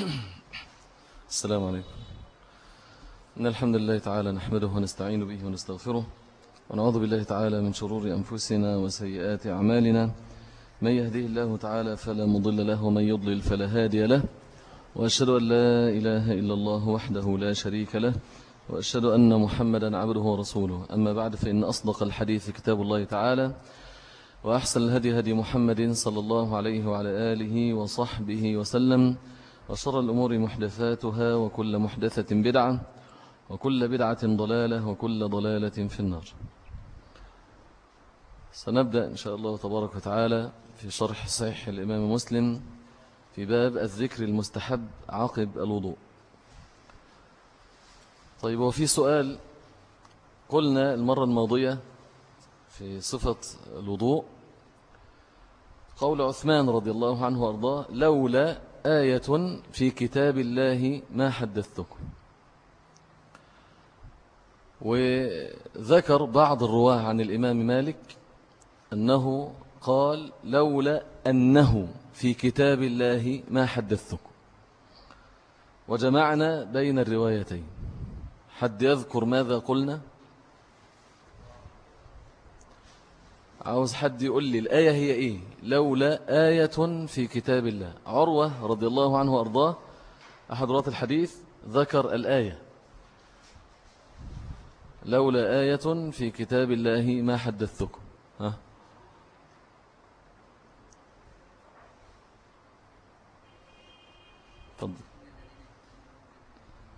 السلام عليكم. إن الحمد لله تعالى نحمده ونستعين به ونستغفره ونعوذ بالله تعالى من شرور أنفسنا وسيئات أعمالنا. من يهديه الله تعالى فلا مضل له ومن يضلل فلا هادي له. وأشهد أن لا إله إلا الله وحده لا شريك له وأشهد أن محمدا عبده ورسوله. أما بعد فإن أصدق الحديث كتاب الله تعالى وأحسن الهدي هدي محمد صلى الله عليه وعلى آله وصحبه وسلم. وشر الأمور محدثاتها وكل محدثة بدعة وكل بدعة ضلالة وكل ضلالة في النار. سنبدأ إن شاء الله تبارك وتعالى في شرح صحيح الإمام مسلم في باب الذكر المستحب عقب الوضوء. طيب وفي سؤال قلنا المرة الماضية في صفة الوضوء قول عثمان رضي الله عنه وأرضاه لولا آية في كتاب الله ما حدثتكم. وذكر بعض الرواة عن الإمام مالك أنه قال لولا أنه في كتاب الله ما حدثتكم. وجمعنا بين الروايتين. حد يذكر ماذا قلنا؟ عاوز حد يقول لي الآية هي إيه؟ لولا آية في كتاب الله. عروة رضي الله عنه وأرضاه أحد رواة الحديث ذكر الآية. لولا آية في كتاب الله ما حدثتكم. ها؟ فضل.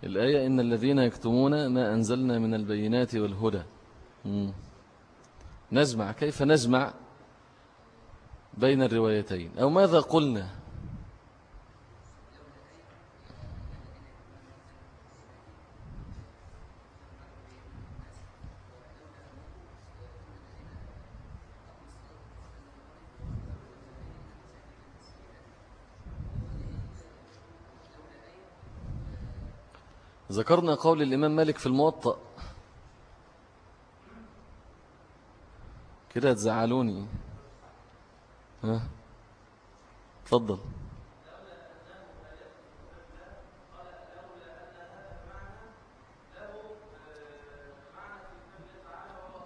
الآية إن الذين يكتمون ما أنزلنا من البينات والهدى. مم. نجمع كيف نجمع؟ بين الروايتين. أو ماذا قلنا؟ ذكرنا قول الإمام مالك في الموطأ. كده تزعلوني. ها؟ تفضل.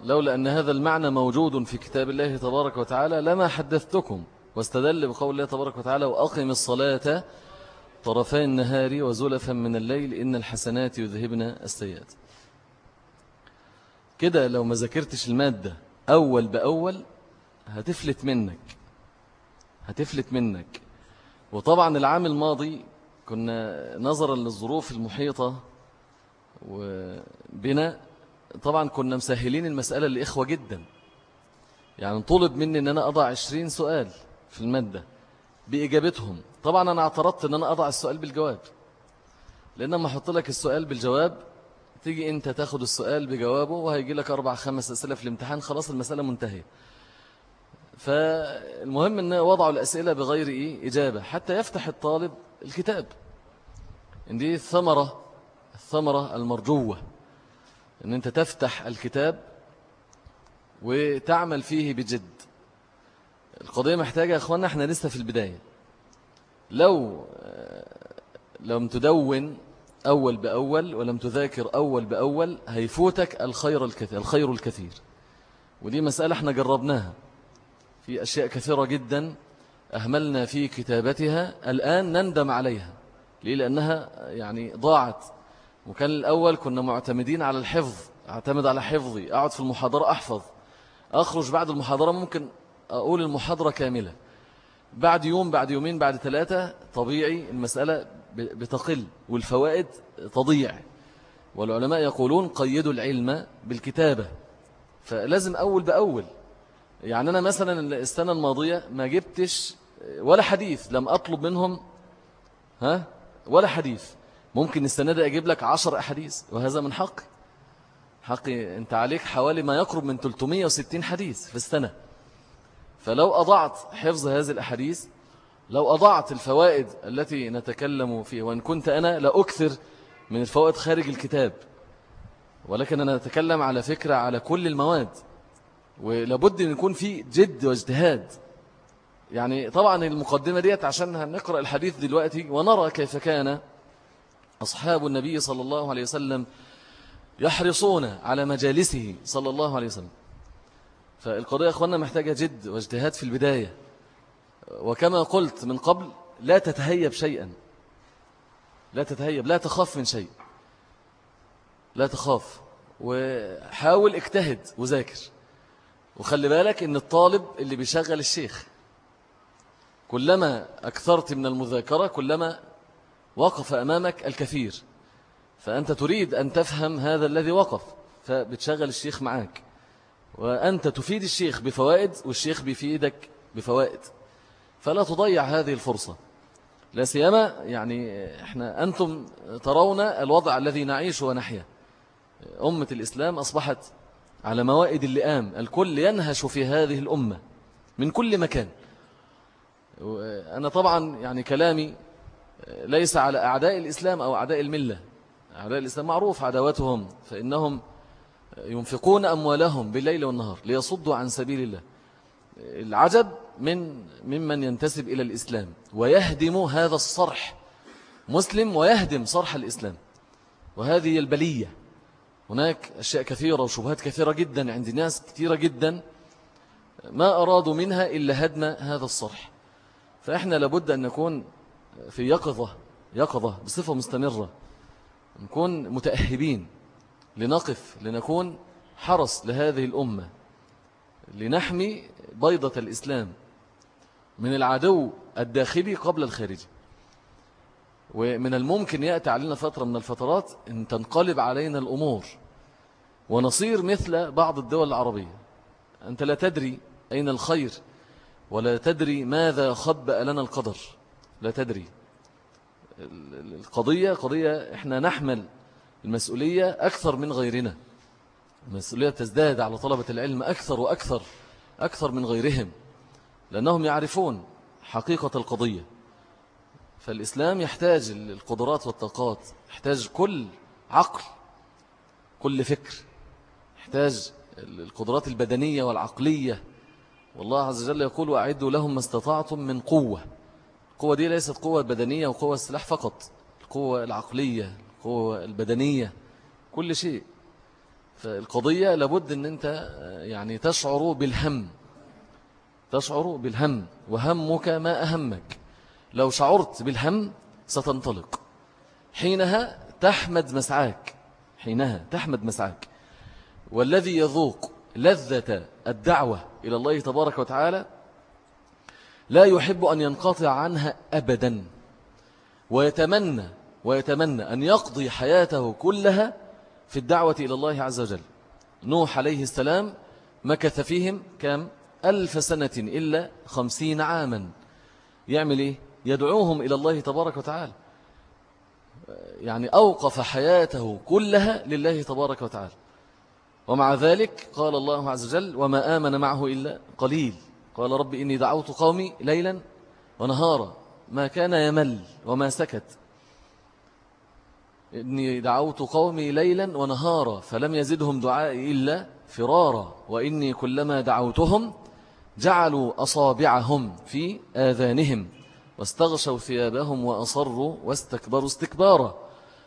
لولا أن هذا المعنى موجود في كتاب الله تبارك وتعالى لما حدثتكم واستدل بقول الله تبارك وتعالى وأقم الصلاة طرفي النهار وزلفا من الليل إن الحسنات يذهبن السيئات. كده لو ما ذاكرتش المادة أول بأول هتفلت منك. هتفلت منك. وطبعا العام الماضي كنا نظرا للظروف المحيطة وبنا. طبعا كنا مسهلين المسألة لإخوة جدا. يعني طلب مني أن أنا أضع عشرين سؤال في المادة بإجابتهم. طبعا أنا اعترضت أن أنا أضع السؤال بالجواب. لأن ما أحط لك السؤال بالجواب تيجي أنت تاخد السؤال بجوابه وهيجي لك أربع خمس أسئلة في الامتحان خلاص المسألة منتهية. فالمهم أن وضعوا الأسئلة بغير إيه إجابة حتى يفتح الطالب الكتاب. إن دي الثمرة الثمرة المرجوة. أن أنت تفتح الكتاب وتعمل فيه بجد. القضية محتاجة يا أخوانا إحنا لسه في البداية. لو لم تدون أول بأول ولم تذاكر أول بأول هيفوتك الخير الكثير, الخير الكثير. ودي مسألة إحنا جربناها. في أشياء كثيرة جدا أهملنا في كتابتها الآن نندم عليها. ليه؟ لأنها يعني ضاعت. وكان الأول كنا معتمدين على الحفظ أعتمد على حفظي أقعد في المحاضرة أحفظ. أخرج بعد المحاضرة ممكن أقول المحاضرة كاملة. بعد يوم بعد يومين بعد ثلاثة طبيعي المسألة بتقل والفوائد تضيع. والعلماء يقولون قيدوا العلم بالكتابة. فلازم أول بأول يعني أنا مثلا السنة الماضية ما جبتش ولا حديث لم أطلب منهم ها؟ ولا حديث. ممكن السنة دي أجيب لك عشر أحاديث وهذا من حقي. حقي أنت عليك حوالي ما يقرب من 360 حديث في السنة. فلو أضعت حفظ هذه الأحاديث لو أضعت الفوائد التي نتكلم فيها وإن كنت أنا لأكثر من الفوائد خارج الكتاب ولكن أنا أتكلم على فكرة على كل المواد ولابد أن يكون في جد واجتهاد. يعني طبعا المقدمة ديت عشان هنقرأ الحديث دلوقتي ونرى كيف كان أصحاب النبي صلى الله عليه وسلم يحرصون على مجالسه صلى الله عليه وسلم. فالقضية أخوانا محتاجة جد واجتهاد في البداية. وكما قلت من قبل لا تتهيب شيئا. لا تتهيب لا تخاف من شيء. لا تخاف. وحاول اجتهد وذاكر. وخلي بالك إن الطالب اللي بيشغل الشيخ كلما أكثرت من المذاكرة كلما وقف أمامك الكثير. فأنت تريد أن تفهم هذا الذي وقف فبتشغل الشيخ معاك. وأنت تفيد الشيخ بفوائد والشيخ بيفيدك بفوائد. فلا تضيع هذه الفرصة. لا سيما يعني إحنا أنتم ترون الوضع الذي نعيش ونحيا. أمة الإسلام أصبحت على موائد اللئام الكل ينهش في هذه الأمة من كل مكان. أنا طبعا يعني كلامي ليس على أعداء الإسلام أو أعداء الملة. أعداء الإسلام معروف عداوتهم فإنهم ينفقون أموالهم بالليل والنهار ليصدوا عن سبيل الله. العجب من ممن ينتسب إلى الإسلام ويهدم هذا الصرح مسلم ويهدم صرح الإسلام وهذه البلية. هناك أشياء كثيرة وشبهات كثيرة جدا عند ناس كثيرة جدا ما أرادوا منها إلا هدم هذا الصرح. فإحنا لابد أن نكون في يقظة يقظة بصفة مستمرة. نكون متأهبين لنقف لنكون حرس لهذه الأمة لنحمي بيضة الإسلام من العدو الداخلي قبل الخارجي. ومن الممكن يأتي علينا فترة من الفترات أن تنقلب علينا الأمور. ونصير مثل بعض الدول العربية. أنت لا تدري أين الخير ولا تدري ماذا خبأ لنا القدر. لا تدري. القضية قضية إحنا نحمل المسؤولية أكثر من غيرنا. المسؤولية تزداد على طلبة العلم أكثر وأكثر أكثر من غيرهم لأنهم يعرفون حقيقة القضية. فالإسلام يحتاج القدرات والطاقات يحتاج كل عقل كل فكر يحتاج القدرات البدنية والعقلية. والله عز وجل يقول وأعدوا لهم ما استطعتم من قوة. القوة دي ليست قوة بدنية وقوة السلاح فقط القوة العقلية القوة البدنية كل شيء. فالقضية لابد أن أنت يعني تشعر بالهم تشعر بالهم وهمك ما أهمك. لو شعرت بالهم ستنطلق. حينها تحمد مسعاك. حينها تحمد مسعاك. والذي يذوق لذة الدعوة إلى الله تبارك وتعالى لا يحب أن ينقطع عنها أبدا ويتمنى ويتمنى أن يقضي حياته كلها في الدعوة إلى الله عز وجل. نوح عليه السلام مكث فيهم كم؟ ألف سنة إلا خمسين عاما. يعمل إيه؟ يدعوهم إلى الله تبارك وتعالى. يعني أوقف حياته كلها لله تبارك وتعالى. ومع ذلك قال الله عز وجل وما آمن معه إلا قليل. قال رب إني دعوت قومي ليلا ونهارا. ما كان يمل وما سكت. إني دعوت قومي ليلا ونهارا فلم يزدهم دعائي إلا فرارا. وإني كلما دعوتهم جعلوا أصابعهم في آذانهم. واستغشوا ثيابهم وأصروا واستكبروا استكبارا.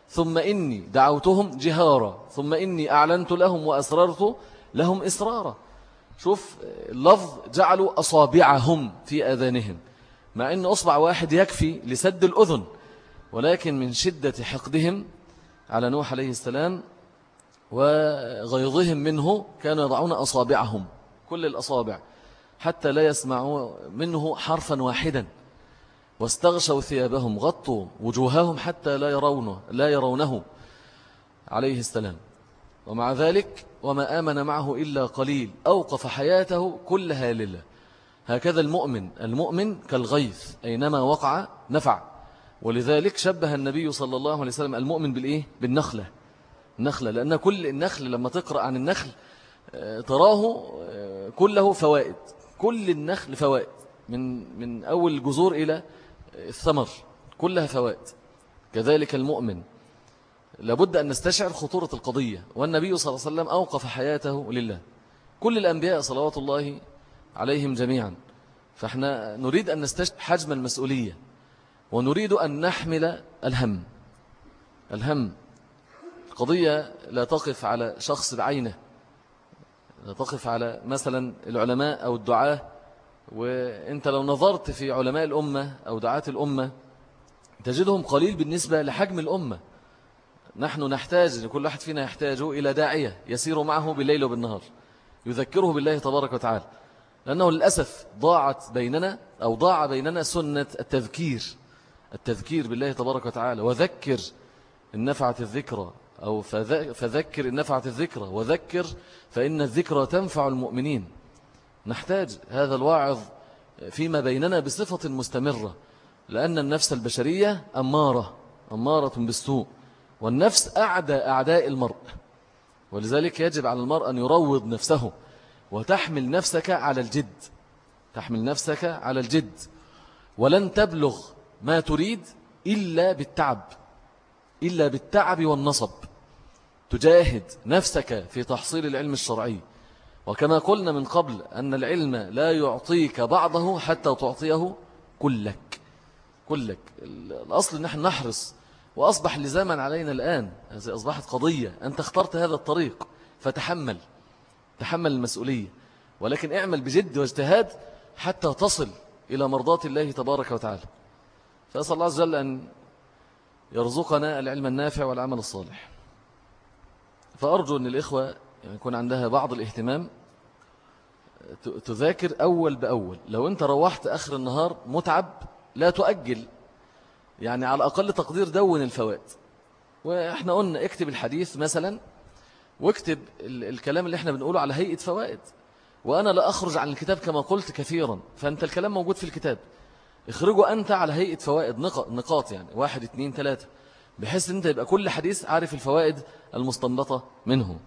ثم إني دعوتهم جهارا. ثم إني أعلنت لهم وأسررت لهم إسرارا. شوف اللفظ جعلوا أصابعهم في أذانهم مع أن أصبع واحد يكفي لسد الأذن ولكن من شدة حقدهم على نوح عليه السلام وغيظهم منه كانوا يضعون أصابعهم كل الأصابع حتى لا يسمعوا منه حرفا واحدا. واستغشوا ثيابهم غطوا وجوههم حتى لا يرونه لا يرونه. عليه السلام. ومع ذلك وما آمن معه إلا قليل أوقف حياته كلها لله. هكذا المؤمن المؤمن كالغيث أينما وقع نفع. ولذلك شبه النبي صلى الله عليه وسلم المؤمن بالإيه؟ بالنخلة. النخلة لأن كل النخل لما تقرأ عن النخل آه، تراه آه، كله فوائد. كل النخل فوائد. من من أول الجذور إلى الثمر كلها فوائد. كذلك المؤمن لابد أن نستشعر خطورة القضية والنبي صلى الله عليه وسلم أوقف حياته لله. كل الأنبياء صلوات الله عليهم جميعا. فإحنا نريد أن نستشف حجم المسؤولية ونريد أن نحمل الهم. الهم قضية لا تقف على شخص بعينه لا تقف على مثلا العلماء أو الدعاة وانت لو نظرت في علماء الأمة أو دعاة الأمة تجدهم قليل بالنسبة لحجم الأمة. نحن نحتاج كل واحد فينا يحتاج إلى داعية يسير معه بالليل وبالنهار يذكره بالله تبارك وتعالى. لأنه للأسف ضاعت بيننا أو ضاع بيننا سنة التذكير التذكير بالله تبارك وتعالى. وذكر إن نفعت الذكرى أو فذكر إن نفعت الذكرى وذكر فإن الذكرى تنفع المؤمنين. نحتاج هذا الواعظ فيما بيننا بصفة مستمرة لأن النفس البشرية أمارة أمارة بالسوء والنفس أعدى أعداء المرء ولذلك يجب على المرء أن يروض نفسه وتحمل نفسك على الجد تحمل نفسك على الجد ولن تبلغ ما تريد إلا بالتعب إلا بالتعب والنصب. تجاهد نفسك في تحصيل العلم الشرعي وكما قلنا من قبل أن العلم لا يعطيك بعضه حتى تعطيه كلك. كلك. الأصل أن نحن نحرص وأصبح لزاما علينا الآن أصبحت قضية أنت اخترت هذا الطريق فتحمل. تحمل المسؤولية. ولكن اعمل بجد واجتهاد حتى تصل إلى مرضات الله تبارك وتعالى. فأسأل الله عز وجل أن يرزقنا العلم النافع والعمل الصالح. فأرجو أن الإخوة يعني يكون عندها بعض الاهتمام تذاكر أول بأول. لو أنت روحت آخر النهار متعب لا تؤجل. يعني على أقل تقدير دون الفوات. وإحنا قلنا اكتب الحديث مثلا واكتب الكلام اللي إحنا بنقوله على هيئة فوائد. وأنا لا أخرج عن الكتاب كما قلت كثيرا. فأنت الكلام موجود في الكتاب. اخرجه أنت على هيئة فوائد نقاط يعني. واحد اثنين ثلاثة. بحيث أنت يبقى كل حديث عارف الفوائد المستنبطة منه.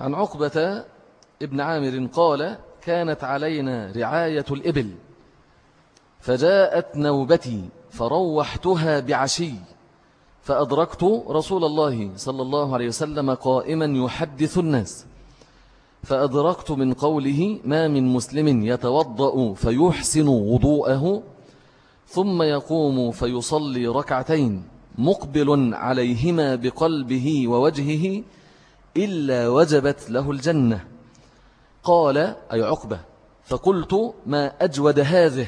عن عقبة ابن عامر قال كانت علينا رعاية الإبل فجاءت نوبتي فروحتها بعشي فأدركت رسول الله صلى الله عليه وسلم قائما يحدث الناس فأدركت من قوله ما من مسلم يتوضأ فيحسن وضوءه ثم يقوم فيصلي ركعتين مقبل عليهما بقلبه ووجهه إلا وجبت له الجنة. قال أي عقبة فقلت ما أجود هذه.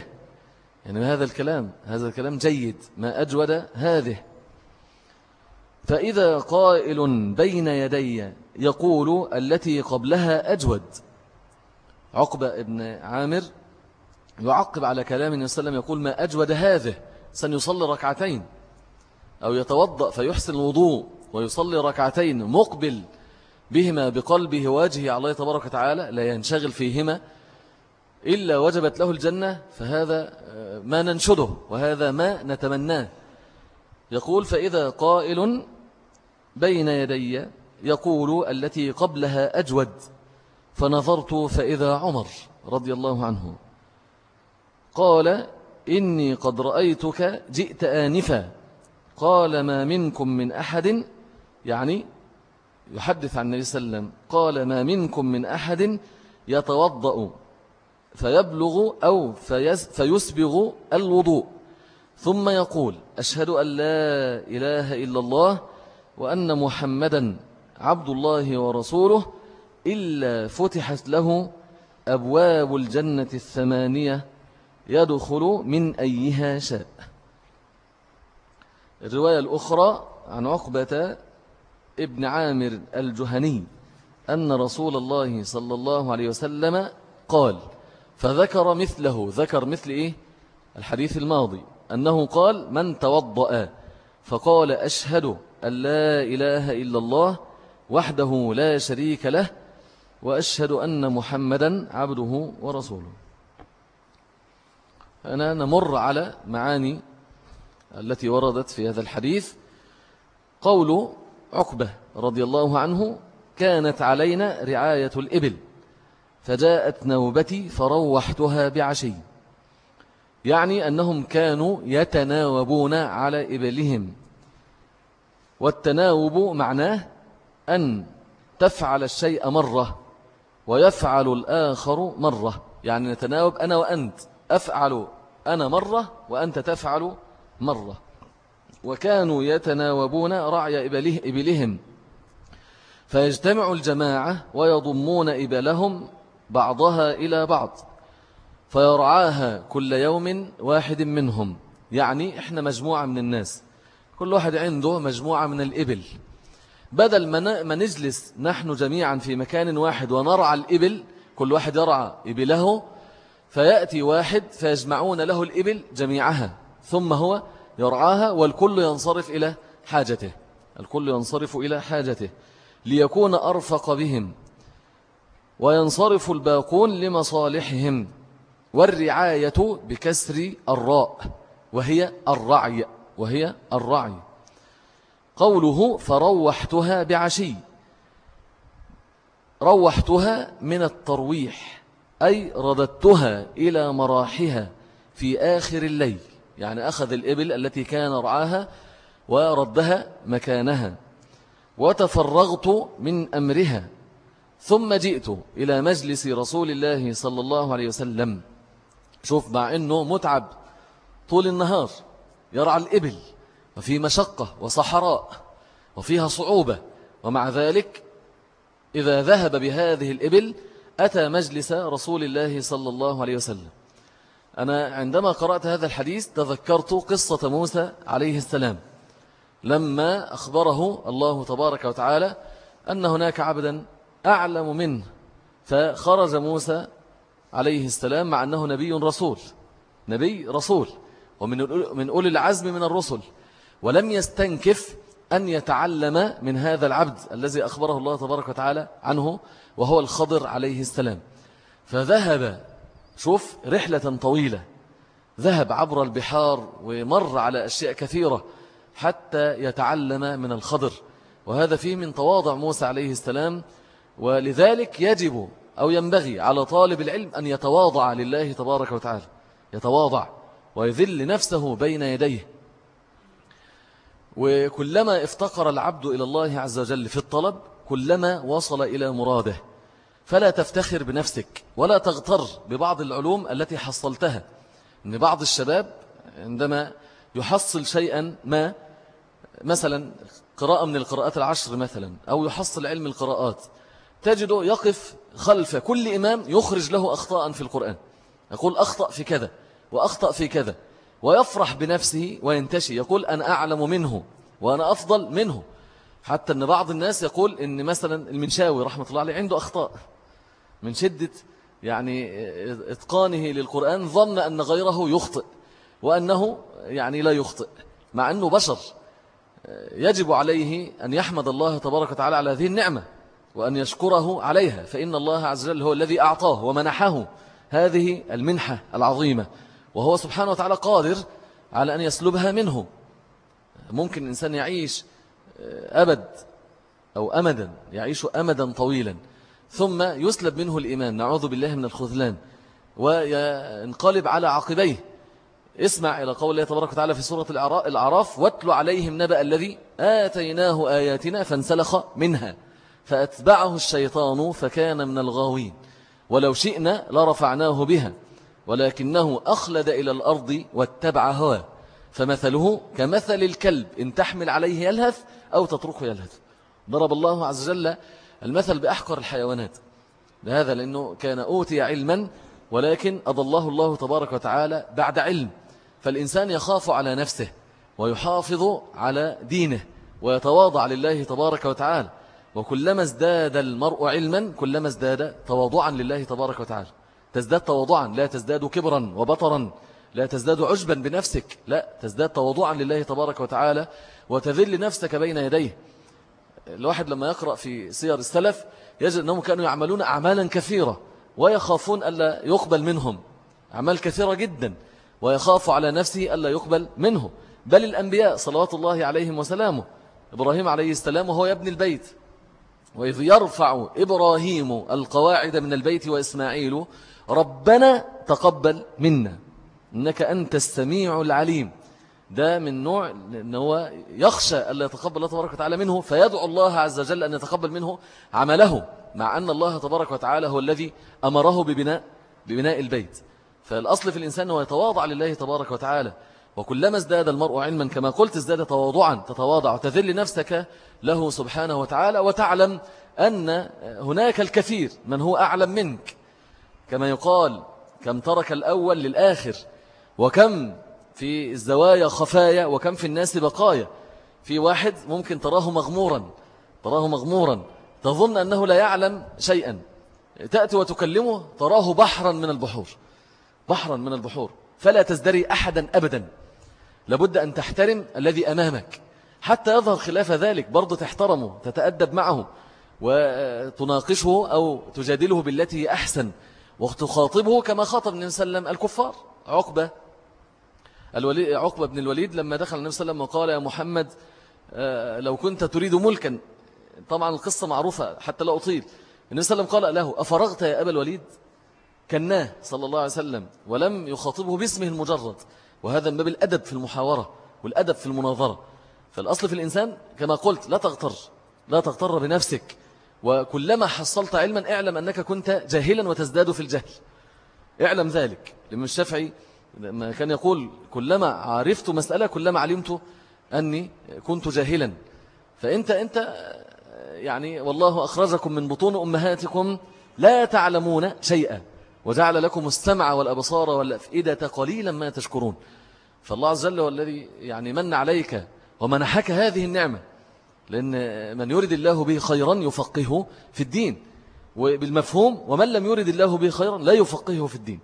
يعني هذا الكلام هذا الكلام جيد. ما أجود هذه. فإذا قائل بين يدي يقول التي قبلها أجود. عقبة ابن عامر يعقب على كلام النبي صلى الله عليه وسلم يقول ما أجود هذه. سنصلي ركعتين. أو يتوضأ فيحسن الوضوء ويصلي ركعتين مقبل. بهما بقلبه واجهه على الله تبارك وتعالى لا ينشغل فيهما إلا وجبت له الجنة فهذا آه، ما ننشده وهذا ما نتمناه. يقول فإذا قائل بين يدي يقول التي قبلها أجود فنظرت فإذا عمر رضي الله عنه. قال إني قد رأيتك جئت آنفا. قال ما منكم من أحد يعني يحدث عن النبي صلى الله عليه وسلم قال ما منكم من أحد يتوضأ فيبلغ أو فيسبغ الوضوء. ثم يقول أشهد أن لا إله إلا الله وأن محمدا عبد الله ورسوله إلا فتحت له أبواب الجنة الثمانية يدخل من أيها شاء. الرواية الأخرى عن عقبة ابن عامر الجهني أن رسول الله صلى الله عليه وسلم قال فذكر مثله ذكر مثل إيه؟ الحديث الماضي أنه قال من توضأ فقال أشهد أن لا إله إلا الله وحده لا شريك له وأشهد أن محمدا عبده ورسوله أنا نمر على معاني التي وردت في هذا الحديث. قول عقبة رضي الله عنه كانت علينا رعاية الإبل فجاءت نوبتي فروحتها بعشي. يعني أنهم كانوا يتناوبون على إبلهم. والتناوب معناه أن تفعل الشيء مرة ويفعل الآخر مرة. يعني نتناوب أنا وأنت أفعل أنا مرة وأنت تفعل مرة. وكانوا يتناوبون رعي إبلهم. فيجتمع الجماعة ويضمون إبلهم بعضها إلى بعض. فيرعاها كل يوم واحد منهم. يعني إحنا مجموعة من الناس. كل واحد عنده مجموعة من الإبل. بدل ما نجلس نحن جميعا في مكان واحد ونرعى الإبل كل واحد يرعى إبله فيأتي واحد فيجمعون له الإبل جميعها. ثم هو يرعاها والكل ينصرف إلى حاجته الكل ينصرف إلى حاجته ليكون أرفق بهم وينصرف الباقون لمصالحهم والرعاية بكسر الراء وهي الرعي وهي الرعي. قوله فروحتها بعشي روحتها من الترويح أي رددتها إلى مراحها في آخر الليل يعني أخذ الإبل التي كان رعاها وردها مكانها وتفرغت من أمرها ثم جئت إلى مجلس رسول الله صلى الله عليه وسلم. شوف مع أنه متعب طول النهار يرعى الإبل وفي مشقة وصحراء وفيها صعوبة ومع ذلك إذا ذهب بهذه الإبل أتى مجلس رسول الله صلى الله عليه وسلم. أنا عندما قرأت هذا الحديث تذكرت قصة موسى عليه السلام لما أخبره الله تبارك وتعالى أن هناك عبدا أعلم منه فخرج موسى عليه السلام مع أنه نبي رسول نبي رسول ومن من أولي العزم من الرسل ولم يستنكف أن يتعلم من هذا العبد الذي أخبره الله تبارك وتعالى عنه وهو الخضر عليه السلام. فذهب شوف رحلة طويلة. ذهب عبر البحار ومر على أشياء كثيرة حتى يتعلم من الخضر. وهذا فيه من تواضع موسى عليه السلام ولذلك يجب أو ينبغي على طالب العلم أن يتواضع لله تبارك وتعالى. يتواضع ويذل نفسه بين يديه. وكلما افتقر العبد إلى الله عز وجل في الطلب كلما وصل إلى مراده. فلا تفتخر بنفسك ولا تغتر ببعض العلوم التي حصلتها. إن بعض الشباب عندما يحصل شيئا ما مثلا قراءة من القراءات العشر مثلا أو يحصل علم القراءات تجده يقف خلف كل إمام يخرج له أخطاء في القرآن. يقول أخطأ في كذا وأخطأ في كذا ويفرح بنفسه وينتشي يقول أنا أعلم منه وأنا أفضل منه. حتى أن بعض الناس يقول أن مثلا المنشاوي رحمة الله عليه عنده أخطاء. من شدة يعني إتقانه للقرآن ظن أن غيره يخطئ وأنه يعني لا يخطئ مع أنه بشر يجب عليه أن يحمد الله تبارك وتعالى على هذه النعمة وأن يشكره عليها فإن الله عز وجل هو الذي أعطاه ومنحه هذه المنحة العظيمة وهو سبحانه وتعالى قادر على أن يسلبها منه. ممكن الإنسان يعيش أبد أو أمدا يعيش أمدا طويلا ثم يسلب منه الإيمان. نعوذ بالله من الخذلان. وينقلب على عقبيه. اسمع إلى قول الله تبارك وتعالى في سورة الأعراف واتل عليهم نبأ الذي آتيناه آياتنا فانسلخ منها. فأتبعه الشيطان فكان من الغاوين. ولو شئنا لرفعناه بها. ولكنه أخلد إلى الأرض واتبع هواه. فمثله كمثل الكلب إن تحمل عليه يلهث أو تتركه يلهث. ضرب الله عز وجل المثل بأحقر الحيوانات. لهذا لأنه كان أوتي علما ولكن أضله الله تبارك وتعالى بعد علم. فالإنسان يخاف على نفسه ويحافظ على دينه ويتواضع لله تبارك وتعالى. وكلما ازداد المرء علما كلما ازداد تواضعا لله تبارك وتعالى. تزداد تواضعا لا تزداد كبرا وبطرا لا تزداد عجبا بنفسك لا تزداد تواضعا لله تبارك وتعالى وتذل نفسك بين يديه. الواحد لما يقرأ في سير السلف يجد أنهم كانوا يعملون أعمالا كثيرة ويخافون ألا يقبل منهم. أعمال كثيرة جدا ويخاف على نفسه ألا يقبل منه. بل الأنبياء صلوات الله عليهم وسلامه إبراهيم عليه السلام وهو يبني البيت. وإذ يرفع إبراهيم القواعد من البيت وإسماعيل ربنا تقبل منا إنك أنت السميع العليم. ده من نوع إن هو يخشى ألا يتقبل الله تبارك وتعالى منه فيدعو الله عز وجل أن يتقبل منه عمله مع أن الله تبارك وتعالى هو الذي أمره ببناء, ببناء البيت. فالأصل في الإنسان هو يتواضع لله تبارك وتعالى. وكلما ازداد المرء علما كما قلت ازداد تواضعا تتواضع وتذل نفسك له سبحانه وتعالى وتعلم أن هناك الكثير من هو أعلم منك. كما يقال كم ترك الأول للآخر وكم في الزوايا خفايا وكم في الناس بقايا. في واحد ممكن تراه مغمورا تراه مغمورا. تظن أنه لا يعلم شيئا. تأتي وتكلمه تراه بحرا من البحور. بحرا من البحور. فلا تزدري أحدا أبدا. لابد أن تحترم الذي أمامك. حتى يظهر خلاف ذلك برضو تحترمه تتأدب معه وتناقشه أو تجادله بالتي أحسن. وتخاطبه كما خاطب النبي صلى الله عليه وسلم الكفار. عقبة. الوليد عقبة بن الوليد لما دخل النبي صلى الله عليه وسلم وقال يا محمد آه، لو كنت تريد ملكا. طبعا القصة معروفة حتى لا أطيل. النبي صلى الله عليه وسلم قال له أفرغت يا أبا الوليد؟ كناه صلى الله عليه وسلم ولم يخاطبه باسمه المجرد. وهذا من باب الأدب في المحاورة والأدب في المناظرة. فالأصل في الإنسان كما قلت لا تغتر لا تغتر بنفسك. وكلما حصلت علما اعلم أنك كنت جاهلا وتزداد في الجهل. اعلم ذلك لمن الشافعي لما كان يقول كلما عرفت مسألة كلما علمت أني كنت جاهلا. فأنت أنت يعني والله أخرجكم من بطون أمهاتكم لا تعلمون شيئا وجعل لكم السمع والأبصار والأفئدة قليلا ما تشكرون. فالله عز وجل هو الذي يعني من عليك ومنحك هذه النعمة لأن من يريد الله به خيرا يفقهه في الدين وبالمفهوم ومن لم يريد الله به خيرا لا يفقهه في الدين.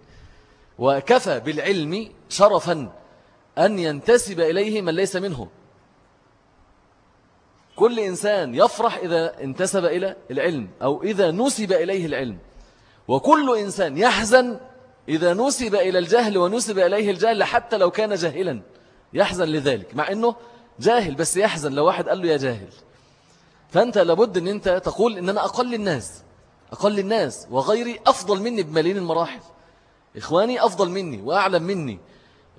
وكفى بالعلم شرفا أن ينتسب إليه من ليس منه كل إنسان يفرح إذا انتسب إلى العلم أو إذا نسب إليه العلم. وكل إنسان يحزن إذا نسب إلى الجهل ونسب إليه الجهل حتى لو كان جاهلا. يحزن لذلك مع أنه جاهل بس يحزن لو واحد قال له يا جاهل. فأنت لابد أن أنت تقول أن أنا أقل الناس أقل الناس وغيري أفضل مني بملايين المراحل. إخواني أفضل مني وأعلم مني.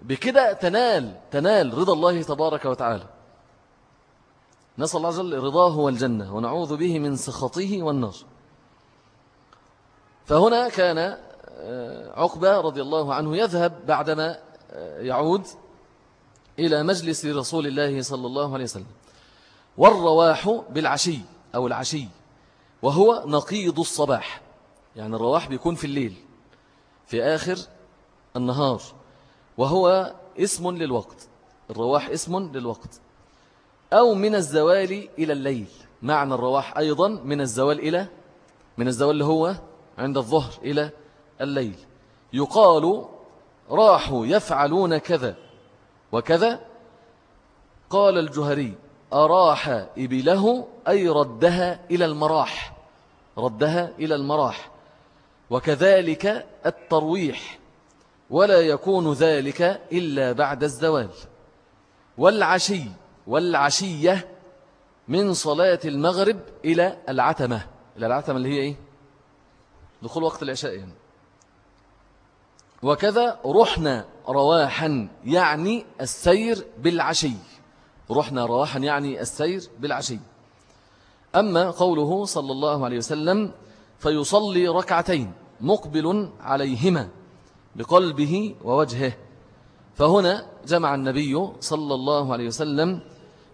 بكده تنال تنال رضا الله تبارك وتعالى. نسأل الله جل رضاه والجنة ونعوذ به من سخطه والنار. فهنا كان آه، عقبة رضي الله عنه يذهب بعدما آه، يعود إلى مجلس رسول الله صلى الله عليه وسلم. والرواح بالعشي أو العشي وهو نقيض الصباح. يعني الرواح بيكون في الليل. في آخر النهار وهو اسم للوقت الرواح اسم للوقت. أو من الزوال إلى الليل معنى الرواح أيضا من الزوال إلى من الزوال اللي هو عند الظهر إلى الليل. يقال راحوا يفعلون كذا وكذا. قال الجهري أراح إبله أي ردها إلى المراح ردها إلى المراح. وكذلك الترويح ولا يكون ذلك إلا بعد الزوال والعشي والعشية من صلاة المغرب إلى العتمة. إلى العتمة اللي هي إيه؟ دخول وقت العشاء يعني. وكذا رحنا رواحا يعني السير بالعشي. رحنا رواحا يعني السير بالعشي. أما قوله صلى الله عليه وسلم فيصلي ركعتين. مقبل عليهما بقلبه ووجهه. فهنا جمع النبي صلى الله عليه وسلم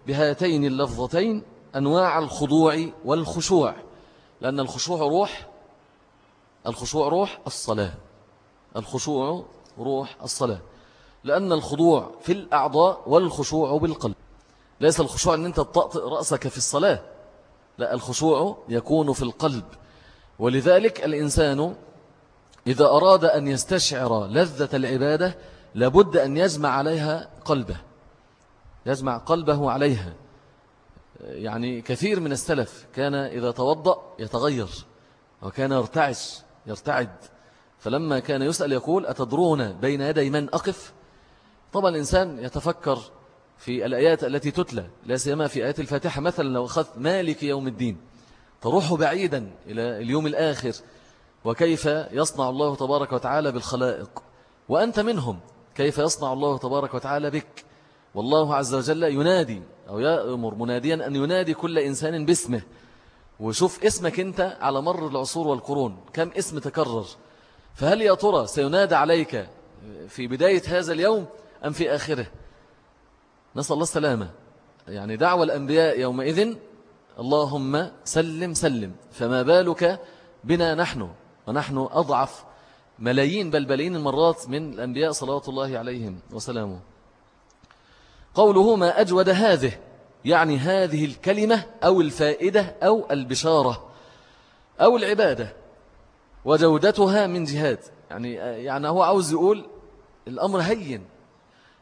بهاتين اللفظتين أنواع الخضوع والخشوع لأن الخشوع روح الخشوع روح الصلاة. الخشوع روح الصلاة لأن الخضوع في الأعضاء والخشوع بالقلب. ليس الخشوع أن أنت تطأطئ رأسك في الصلاة لا الخشوع يكون في القلب. ولذلك الإنسان إذا أراد أن يستشعر لذة العبادة لابد أن يجمع عليها قلبه. يجمع قلبه عليها. يعني كثير من السلف كان إذا توضأ يتغير وكان يرتعش يرتعد. فلما كان يسأل يقول أتدرون بين يدي من أقف؟ طبعا الإنسان يتفكر في الآيات التي تتلى لا سيما في آيات الفاتحة. مثلا لو أخذت مالك يوم الدين تروح بعيدا إلى اليوم الآخر وكيف يصنع الله تبارك وتعالى بالخلائق؟ وأنت منهم كيف يصنع الله تبارك وتعالى بك؟ والله عز وجل ينادي أو يأمر مناديا أن ينادي كل إنسان باسمه. وشوف اسمك أنت على مر العصور والقرون كم اسم تكرر. فهل يا ترى سينادى عليك في بداية هذا اليوم أم في آخره؟ نسأل الله السلامة. يعني دعوة الأنبياء يومئذ اللهم سلم سلم فما بالك بنا نحن؟ ونحن أضعف ملايين بل بلين المرات من الأنبياء صلوات الله عليهم وسلامه. قوله ما أجود هذه يعني هذه الكلمة أو الفائدة أو البشارة أو العبادة وجودتها من جهاد يعني, يعني هو عاوز يقول الأمر هين.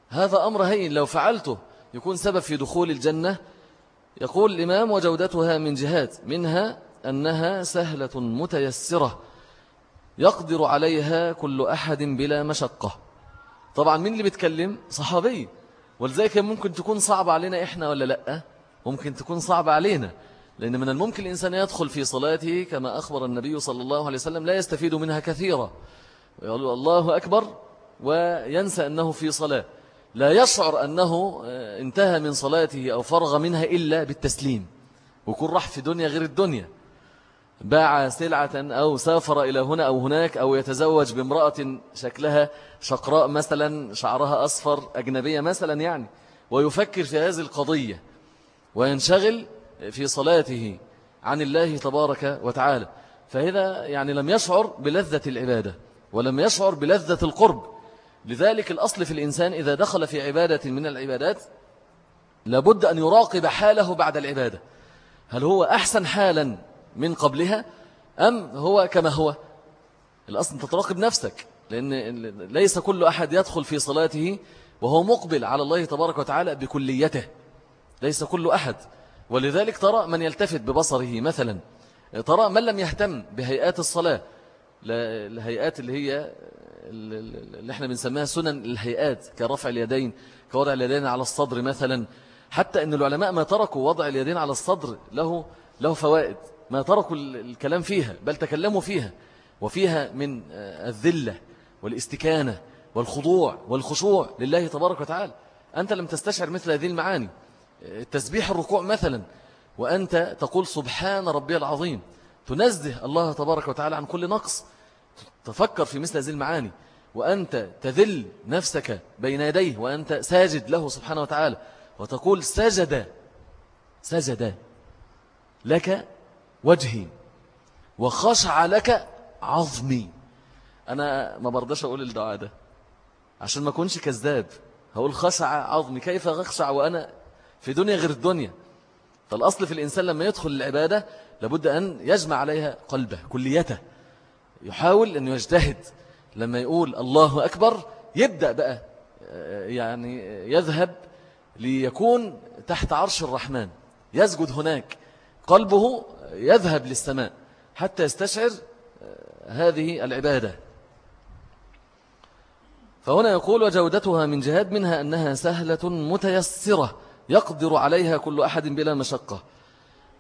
هذا أمر هين. لو فعلته يكون سبب في دخول الجنة. يقول الإمام وجودتها من جهات منها أنها سهلة متيسرة. يقدر عليها كل أحد بلا مشقة. طبعا مين اللي بيتكلم؟ صحابي. ولذلك ممكن تكون صعبة علينا إحنا ولا لأ؟ ممكن تكون صعبة علينا. لأن من الممكن الإنسان يدخل في صلاته كما أخبر النبي صلى الله عليه وسلم لا يستفيد منها كثيرا. ويقول الله أكبر وينسى أنه في صلاة. لا يشعر أنه آه، انتهى من صلاته أو فرغ منها إلا بالتسليم. ويكون راح في دنيا غير الدنيا. باع سلعة أو سافر إلى هنا أو هناك أو يتزوج بامرأة شكلها شقراء مثلا شعرها أصفر أجنبية مثلا يعني ويفكر في هذه القضية وينشغل في صلاته عن الله تبارك وتعالى. فهذا يعني لم يشعر بلذة العبادة ولم يشعر بلذة القرب. لذلك الأصل في الإنسان إذا دخل في عبادة من العبادات لابد أن يراقب حاله بعد العبادة. هل هو أحسن حالا من قبلها أم هو كما هو؟ الأصل أن تتراقب نفسك لأن ليس كل أحد يدخل في صلاته وهو مقبل على الله تبارك وتعالى بكليته. ليس كل أحد. ولذلك ترى من يلتفت ببصره مثلا. ترى من لم يهتم بهيئات الصلاة. الهيئات اللي هي اللي إحنا بنسميها سنن الهيئات كرفع اليدين كوضع اليدين على الصدر مثلا. حتى أن العلماء ما تركوا وضع اليدين على الصدر له له فوائد. ما تركوا الكلام فيها بل تكلموا فيها. وفيها من الذلة والاستكانة والخضوع والخشوع لله تبارك وتعالى. أنت لم تستشعر مثل هذه المعاني. التسبيح الركوع مثلا. وأنت تقول سبحان ربي العظيم. تنزه الله تبارك وتعالى عن كل نقص. تفكر في مثل هذه المعاني. وأنت تذل نفسك بين يديه. وأنت ساجد له سبحانه وتعالى. وتقول سجد. سجد. لك وجهي. وخشع لك عظمي. أنا ما برضاش أقول الدعاء ده. عشان ما أكونش كذاب. هقول خشع عظمي. كيف أخشع وأنا في دنيا غير الدنيا؟ فالأصل في الإنسان لما يدخل العبادة لابد أن يجمع عليها قلبه كليته. يحاول أن يجتهد. لما يقول الله أكبر يبدأ بقى يعني يذهب ليكون تحت عرش الرحمن. يسجد هناك. قلبه يذهب للسماء حتى يستشعر هذه العبادة. فهنا يقول وجودتها من جهاد منها أنها سهلة متيسرة يقدر عليها كل أحد بلا مشقة.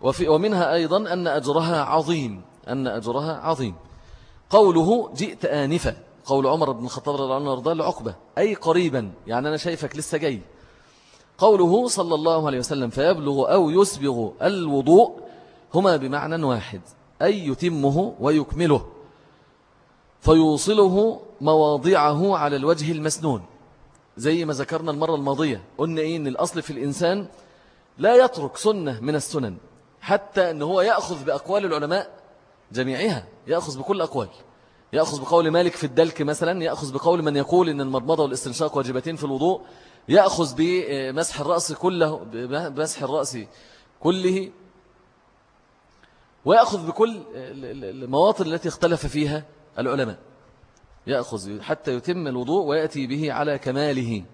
وفي ومنها أيضا أن أجرها عظيم أن أجرها عظيم. قوله جئت آنفة قول عمر بن الخطاب رضي الله عنه وارضاه لعقبة. أي قريبا يعني أنا شايفك لسه جاي. قوله صلى الله عليه وسلم فيبلغ أو يسبغ الوضوء هما بمعنى واحد أي يتمه ويكمله فيوصله مواضعه على الوجه المسنون. زي ما ذكرنا المرة الماضية قلنا إيه؟ إن الأصل في الإنسان لا يترك سنة من السنن حتى أنه هو يأخذ بأقوال العلماء جميعها يأخذ بكل أقوال. يأخذ بقول مالك في الدلك مثلا يأخذ بقول من يقول أن المضمضة والاستنشاق واجبتين في الوضوء يأخذ بمسح الرأس كله بمسح الرأس كله ويأخذ بكل المواطن التي اختلف فيها العلماء. يأخذ حتى يتم الوضوء ويأتي به على كماله.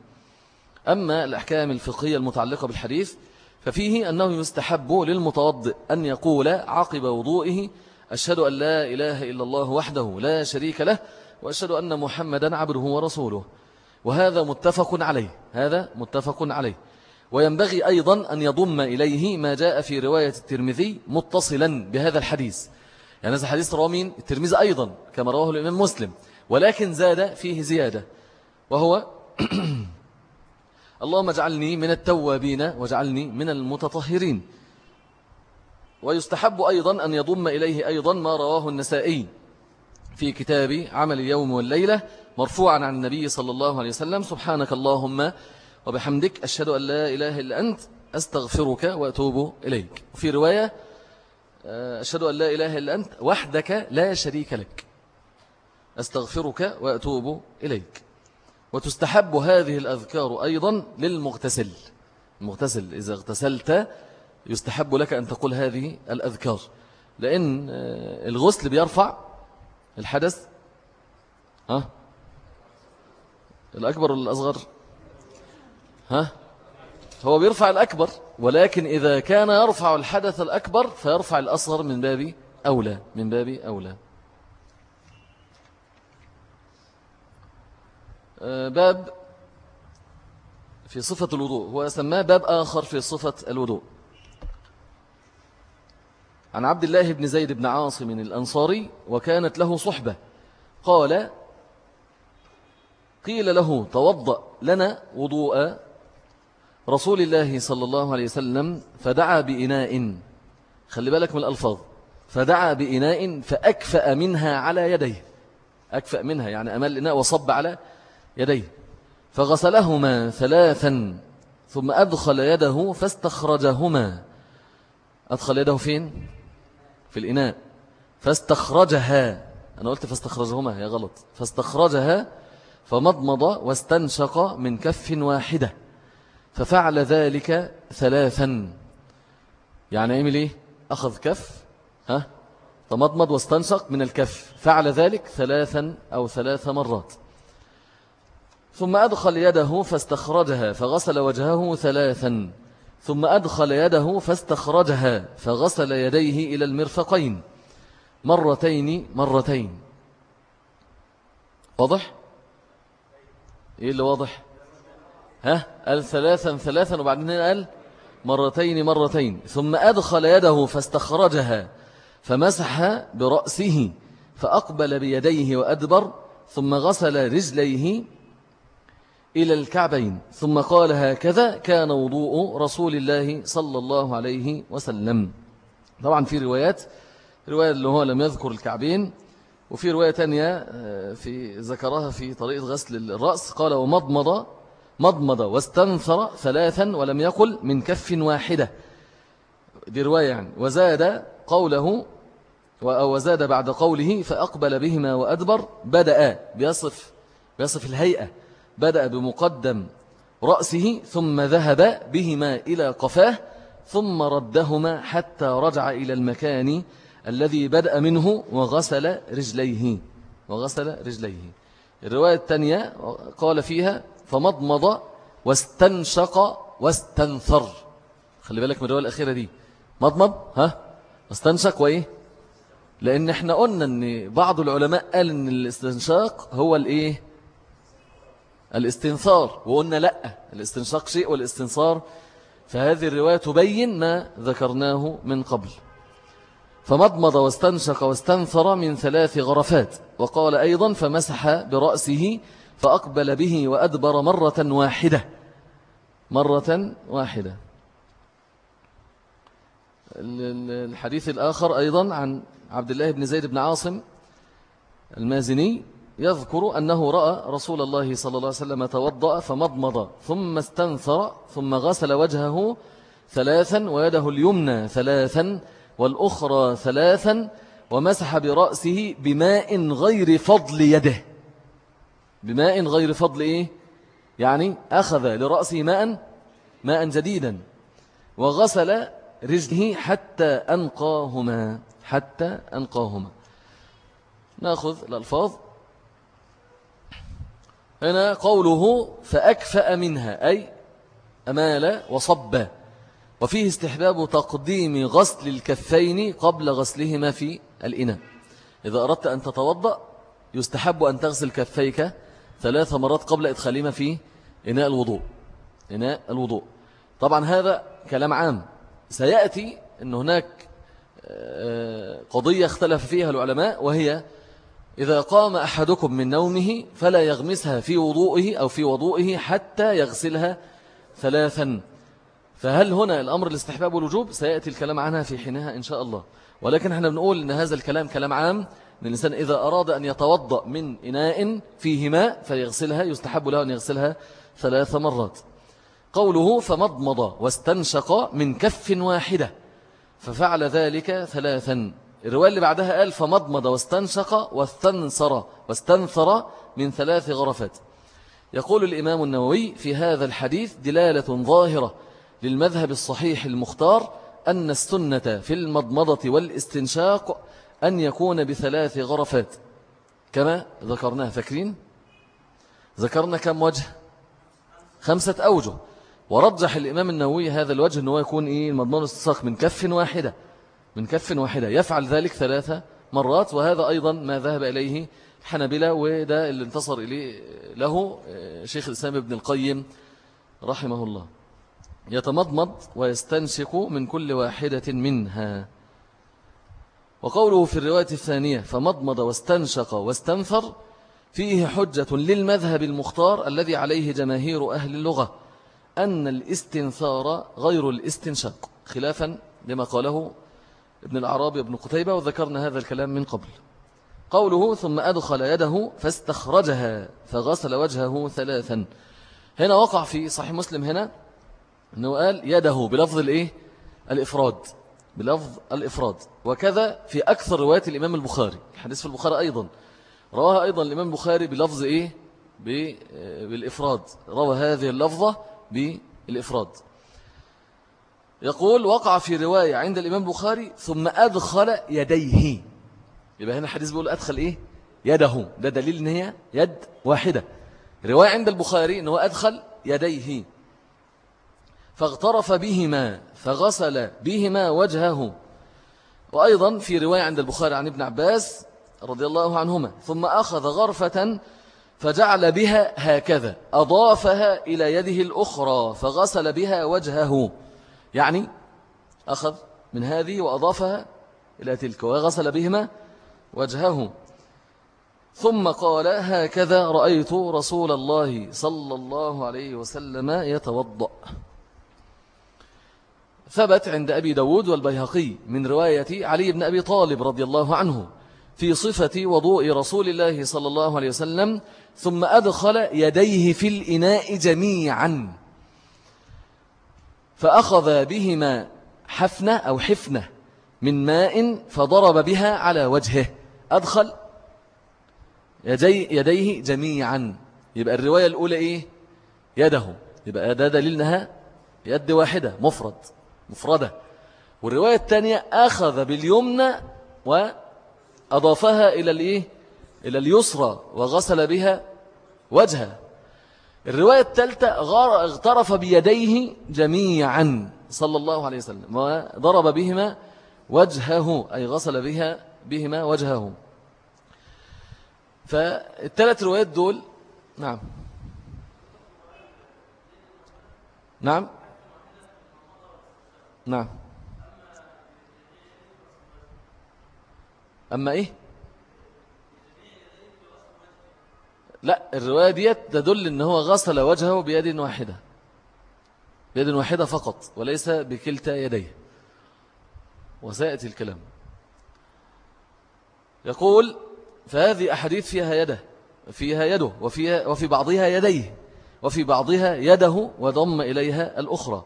أما الأحكام الفقهية المتعلقة بالحديث ففيه أنه يستحب للمتوضئ أن يقول عقب وضوئه أشهد أن لا إله إلا الله وحده لا شريك له وأشهد أن محمدا عبده ورسوله. وهذا متفق عليه هذا متفق عليه. وينبغي أيضا أن يضم إليه ما جاء في رواية الترمذي متصلا بهذا الحديث. يعني هذا حديث روامين الترمذي أيضا كما رواه الإمام مسلم. ولكن زاد فيه زيادة وهو اللهم اجعلني من التوابين واجعلني من المتطهرين. ويستحب أيضا أن يضم إليه أيضا ما رواه النسائي في كتاب عمل اليوم والليلة مرفوعا عن النبي صلى الله عليه وسلم. سبحانك اللهم وبحمدك أشهد أن لا إله إلا أنت أستغفرك وأتوب إليك. وفي رواية آه، أشهد أن لا إله إلا أنت وحدك لا شريك لك. أستغفرك وأتوب إليك. وتستحب هذه الأذكار أيضا للمغتسل. المغتسل إذا اغتسلت يستحب لك أن تقول هذه الأذكار. لأن آه، الغسل بيرفع الحدث ها؟ الأكبر ولا الأصغر؟ ها؟ هو بيرفع الأكبر ولكن إذا كان يرفع الحدث الأكبر فيرفع الأصغر من باب أولى من باب أولى. آه، باب في صفة الوضوء. هو سماه باب آخر في صفة الوضوء. عن عبد الله بن زيد بن عاصم الأنصاري وكانت له صحبة. قال قيل له توضأ لنا وضوء رسول الله صلى الله عليه وسلم فدعا بإناء. خلي بالك من الألفاظ. فدعا بإناء فأكفأ منها على يديه. أكفأ منها يعني أمل الإناء وصب على يديه. فغسلهما ثلاثا ثم أدخل يده فاستخرجهما. أدخل يده فين؟ في الإناء. فاستخرجها. أنا قلت فاستخرجهما هي غلط. فاستخرجها فمضمض واستنشق من كف واحدة. ففعل ذلك ثلاثا. يعني عمل إيه أخذ كف ها؟ فمضمض واستنشق من الكف. فعل ذلك ثلاثا أو ثلاث مرات. ثم أدخل يده فاستخرجها فغسل وجهه ثلاثا. ثم أدخل يده فاستخرجها فغسل يديه إلى المرفقين مرتين مرتين واضح؟ إيه اللي واضح؟ ها؟ قال ثلاثا ثلاثا وبعدين قال مرتين مرتين ثم أدخل يده فاستخرجها فمسح برأسه فأقبل بيديه وأدبر ثم غسل رجليه إلى الكعبين. ثم قال هكذا كان وضوء رسول الله صلى الله عليه وسلم. طبعا في روايات رواية اللي هو لم يذكر الكعبين وفي رواية تانية آه، في ذكرها في طريقة غسل الرأس قال ومضمض مضمض واستنثر ثلاثا ولم يقل من كف واحدة. دي رواية يعني. وزاد قوله وزاد بعد قوله فأقبل بهما وأدبر بدأ بيصف, بيصف الهيئة. بدأ بمقدم رأسه ثم ذهب بهما إلى قفاه ثم ردهما حتى رجع إلى المكان الذي بدأ منه وغسل رجليه. وغسل رجليه. الرواية الثانية قال فيها فمضمض واستنشق واستنثر. خلي بالك من الرواية الأخيرة دي. مضمض؟ ها؟ واستنشق وإيه؟ لأن إحنا قلنا أن بعض العلماء قال أن الاستنشاق هو الإيه؟ الاستنثار وقلنا لا الاستنشاق شيء والاستنصار. فهذه الرواية تبين ما ذكرناه من قبل. فمضمض واستنشق واستنثر من ثلاث غرفات وقال أيضا فمسح برأسه فأقبل به وأدبر مرة واحدة. مرة واحدة. الحديث الآخر أيضا عن عبد الله بن زيد بن عاصم المازني. يذكر أنه رأى رسول الله صلى الله عليه وسلم توضأ فمضمض ثم استنثر ثم غسل وجهه ثلاثا ويده اليمنى ثلاثا والأخرى ثلاثا ومسح برأسه بماء غير فضل يده. بماء غير فضل إيه؟ يعني أخذ لرأسه ماء ماء جديدا وغسل رجله حتى أنقاهما حتى أنقاهما. نأخذ الألفاظ. هنا قوله فأكفأ منها أي أمال وصب. وفيه استحباب تقديم غسل الكفين قبل غسلهما في الإناء. إذا أردت أن تتوضأ يستحب أن تغسل كفيك ثلاث مرات قبل إدخالهما في إناء الوضوء. إناء الوضوء. طبعا هذا كلام عام. سيأتي أن هناك آه، قضية اختلف فيها العلماء وهي إذا قام أحدكم من نومه فلا يغمسها في وضوئه أو في وضوئه حتى يغسلها ثلاثا. فهل هنا الأمر الاستحباب والوجوب سيأتي الكلام عنها في حينها إن شاء الله. ولكن إحنا بنقول أن هذا الكلام كلام عام. أن الإنسان إذا أراد أن يتوضأ من إناء فيه ماء فيغسلها يستحب له أن يغسلها ثلاث مرات. قوله فمضمض واستنشق من كف واحدة ففعل ذلك ثلاثا. الرواية اللي بعدها قال فمضمض واستنشق واستنصر واستنثر من ثلاث غرفات. يقول الإمام النووي في هذا الحديث دلالة ظاهرة للمذهب الصحيح المختار أن السنة في المضمضة والاستنشاق أن يكون بثلاث غرفات. كما ذكرناها فاكرين؟ ذكرنا كم وجه؟ خمسة أوجه. ورجح الإمام النووي هذا الوجه أنه يكون إيه المضمضة والاستنشاق من كف واحدة. من كف واحدة. يفعل ذلك ثلاثة مرات وهذا أيضا ما ذهب إليه حنبلة وده اللي انتصر إليه له شيخ الإسلام ابن القيم رحمه الله. يتمضمض ويستنشق من كل واحدة منها. وقوله في الرواية الثانية فمضمض واستنشق واستنثر فيه حجة للمذهب المختار الذي عليه جماهير أهل اللغة أن الاستنثار غير الاستنشاق خلافا لما قاله ابن الأعرابي ابن قتيبة وذكرنا هذا الكلام من قبل. قوله ثم أدخل يده فاستخرجها فغسل وجهه ثلاثا. هنا وقع في صحيح مسلم هنا أنه قال يده بلفظ الإيه؟ الإفراد. بلفظ الإفراد. وكذا في أكثر روايات الإمام البخاري. الحديث في البخاري أيضا. رواها أيضا الإمام البخاري بلفظ إيه؟ بالإفراد. روى هذه اللفظة بالإفراد. يقول وقع في رواية عند الإمام البخاري ثم أدخل يديه. يبقى هنا الحديث بيقول أدخل إيه؟ يده. ده دليل إن هي يد واحدة. رواية عند البخاري أنه أدخل يديه. فاغترف بهما فغسل بهما وجهه. وأيضا في رواية عند البخاري عن ابن عباس رضي الله عنهما ثم أخذ غرفة فجعل بها هكذا أضافها إلى يده الأخرى فغسل بها وجهه. يعني أخذ من هذه وأضافها إلى تلك وغسل بهما وجهه. ثم قال هكذا رأيت رسول الله صلى الله عليه وسلم يتوضأ. ثبت عند أبي داود والبيهقي من رواية علي بن أبي طالب رضي الله عنه في صفة وضوء رسول الله صلى الله عليه وسلم ثم أدخل يديه في الإناء جميعا. فأخذ بهما حفنة أو حفنة من ماء فضرب بها على وجهه. أدخل يدي يديه جميعا. يبقى الرواية الأولى إيه؟ يده يبقى ده دليل أنها يد واحدة مفرد مفردة. والرواية الثانية أخذ باليمنى وأضافها إلى الإيه؟ إلى اليسرى وغسل بها وجهه. الرواية الثالثة اغترف بيديه جميعا صلى الله عليه وسلم وضرب بهما وجهه أي غسل بها بهما وجهه. فالثلاث روايات دول نعم. نعم. نعم. أما إيه؟ لا الرواية ديت تدل أنه هو غسل وجهه بيد واحدة. بيد واحدة فقط وليس بكلتا يديه. وسيأتي الكلام. يقول فهذه أحاديث فيها يده فيها يده وفيها وفي بعضها يديه وفي بعضها يده وضم إليها الأخرى.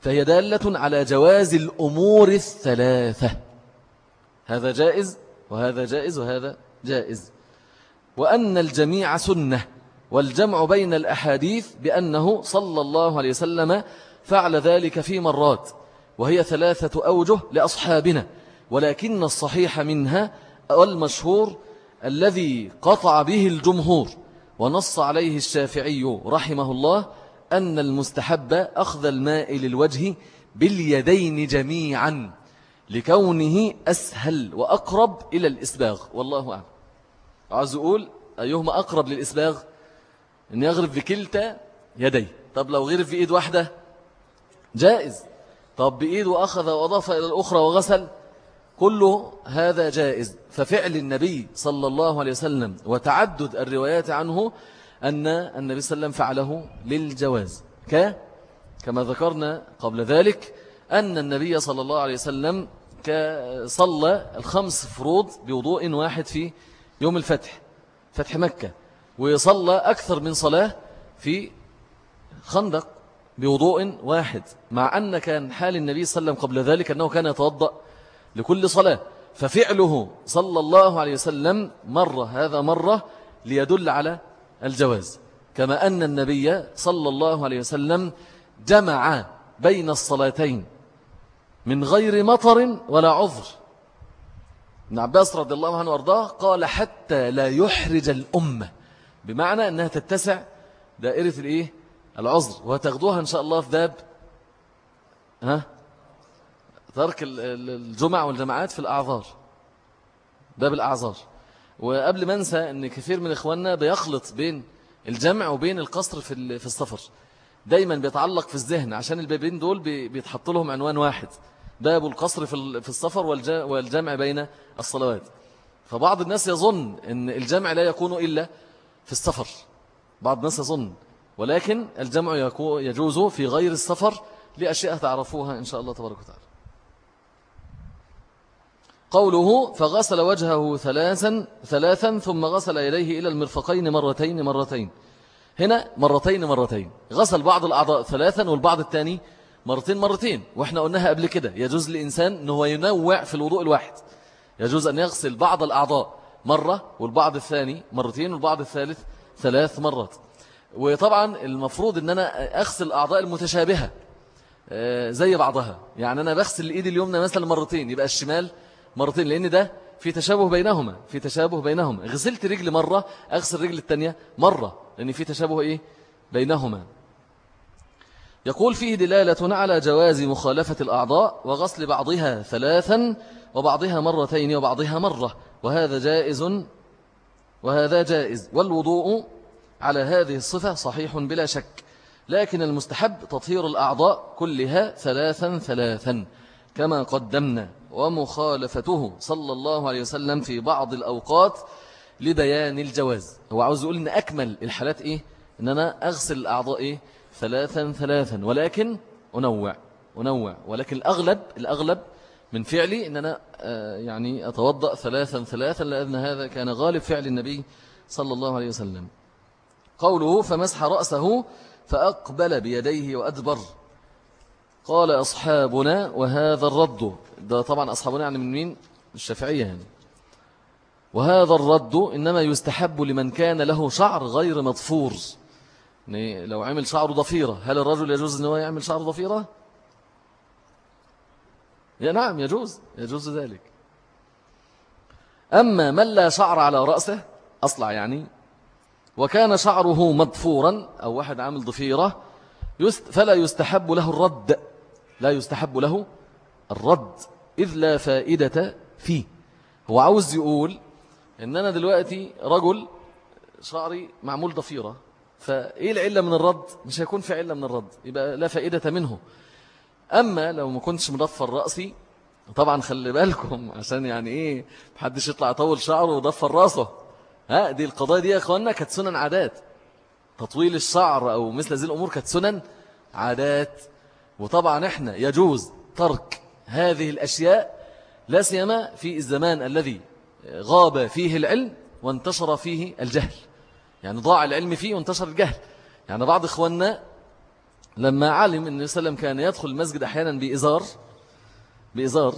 فهي دالة على جواز الأمور الثلاثة. هذا جائز وهذا جائز وهذا جائز. وأن الجميع سنة والجمع بين الأحاديث بأنه صلى الله عليه وسلم فعل ذلك في مرات وهي ثلاثة أوجه لأصحابنا ولكن الصحيح منها والمشهور الذي قطع به الجمهور ونص عليه الشافعي رحمه الله أن المستحب أخذ الماء للوجه باليدين جميعا لكونه أسهل وأقرب إلى الإسباغ والله أعلم. عاوز أقول أيهما أقرب للإسباغ أن يغرب بكلتا يدي طب لو غرب في إيد واحدة؟ جائز. طب بإيد وأخذ وأضاف إلى الأخرى وغسل؟ كله هذا جائز. ففعل النبي صلى الله عليه وسلم وتعدد الروايات عنه أن النبي صلى الله عليه وسلم فعله للجواز. كما ذكرنا قبل ذلك أن النبي صلى الله عليه وسلم صلى الخمس فروض بوضوء واحد في يوم الفتح فتح مكة ويصلى أكثر من صلاة في خندق بوضوء واحد مع أن كان حال النبي صلى الله عليه وسلم قبل ذلك أنه كان يتوضأ لكل صلاة. ففعله صلى الله عليه وسلم مرة هذا مرة ليدل على الجواز. كما أن النبي صلى الله عليه وسلم جمع بين الصلاتين من غير مطر ولا عذر. ابن عباس رضي الله عنه وارضاه قال حتى لا يحرج الأمة. بمعنى أنها تتسع دائرة الإيه؟ العذر. وتغدوها إن شاء الله في باب ها؟ ترك الجمع والجماعات في الأعذار. باب الأعذار. وقبل ما انسى أن كثير من إخواننا بيخلط بين الجمع وبين القصر في في السفر. دايما بيتعلق في الذهن عشان البابين دول بيتحط لهم عنوان واحد. باب القصر في السفر والجمع بين الصلوات. فبعض الناس يظن أن الجمع لا يكون إلا في السفر. بعض الناس يظن. ولكن الجمع يجوز في غير السفر لأشياء تعرفوها إن شاء الله تبارك وتعالى. قوله فغسل وجهه ثلاثا ثلاثا ثم غسل يديه إلى المرفقين مرتين مرتين. هنا مرتين مرتين. غسل بعض الأعضاء ثلاثا والبعض الثاني مرتين مرتين وإحنا قلناها قبل كده يجوز لإنسان أنه ينوع في الوضوء الواحد. يجوز أن يغسل بعض الأعضاء مرة والبعض الثاني مرتين والبعض الثالث ثلاث مرات. وطبعا المفروض أن أنا أغسل الأعضاء المتشابهة آه، زي بعضها. يعني أنا بغسل الإيد اليمنى مثلا مرتين يبقى الشمال مرتين لأن ده في تشابه بينهما في تشابه بينهما. غسلت رجل مرة أغسل رجل التانية مرة لأن في تشابه إيه؟ بينهما. يقول فيه دلالة على جواز مخالفة الأعضاء وغسل بعضها ثلاثا وبعضها مرتين وبعضها مرة وهذا جائز وهذا جائز. والوضوء على هذه الصفة صحيح بلا شك لكن المستحب تطهير الأعضاء كلها ثلاثا ثلاثا كما قدمنا. ومخالفته صلى الله عليه وسلم في بعض الأوقات لبيان الجواز. هو عاوز يقول إن أكمل الحالات إيه؟ إن أنا أغسل الأعضاء إيه؟ ثلاثا ثلاثا ولكن أنوع أنوع ولكن الأغلب الأغلب من فعلي إن أنا آه، يعني أتوضأ ثلاثا ثلاثا لأن هذا كان غالب فعل النبي صلى الله عليه وسلم. قوله فمسح رأسه فأقبل بيديه وأدبر. قال أصحابنا وهذا الرد. ده طبعا أصحابنا يعني من مين؟ الشافعية يعني. وهذا الرد إنما يستحب لمن كان له شعر غير مضفور. لو عمل شعره ضفيرة هل الرجل يجوز أنه يعمل شعر ضفيرة؟ يا نعم يجوز يجوز ذلك. أما من لا شعر على رأسه أصلع يعني وكان شعره مضفورا أو واحد عامل ضفيرة فلا يستحب له الرد لا يستحب له الرد إذ لا فائدة فيه. هو عاوز يقول إن أنا دلوقتي رجل شعري معمول ضفيرة. فإيه العلة من الرد؟ مش هيكون في علة من الرد يبقى لا فائدة منه. أما لو ما كنتش مضفر رأسي طبعا خلي بالكم عشان يعني إيه محدش يطلع يطول شعره وضفر رأسه. ها دي القضايا دي يا أخوانا كانت سنن عادات. تطويل الشعر أو مثل هذه الأمور كانت سنن عادات. وطبعا إحنا يجوز ترك هذه الأشياء لا سيما في الزمان الذي غاب فيه العلم وانتشر فيه الجهل. يعني ضاع العلم فيه وانتشر الجهل. يعني بعض إخواننا لما علم أن وسلم كان يدخل المسجد أحيانا بإزار بإزار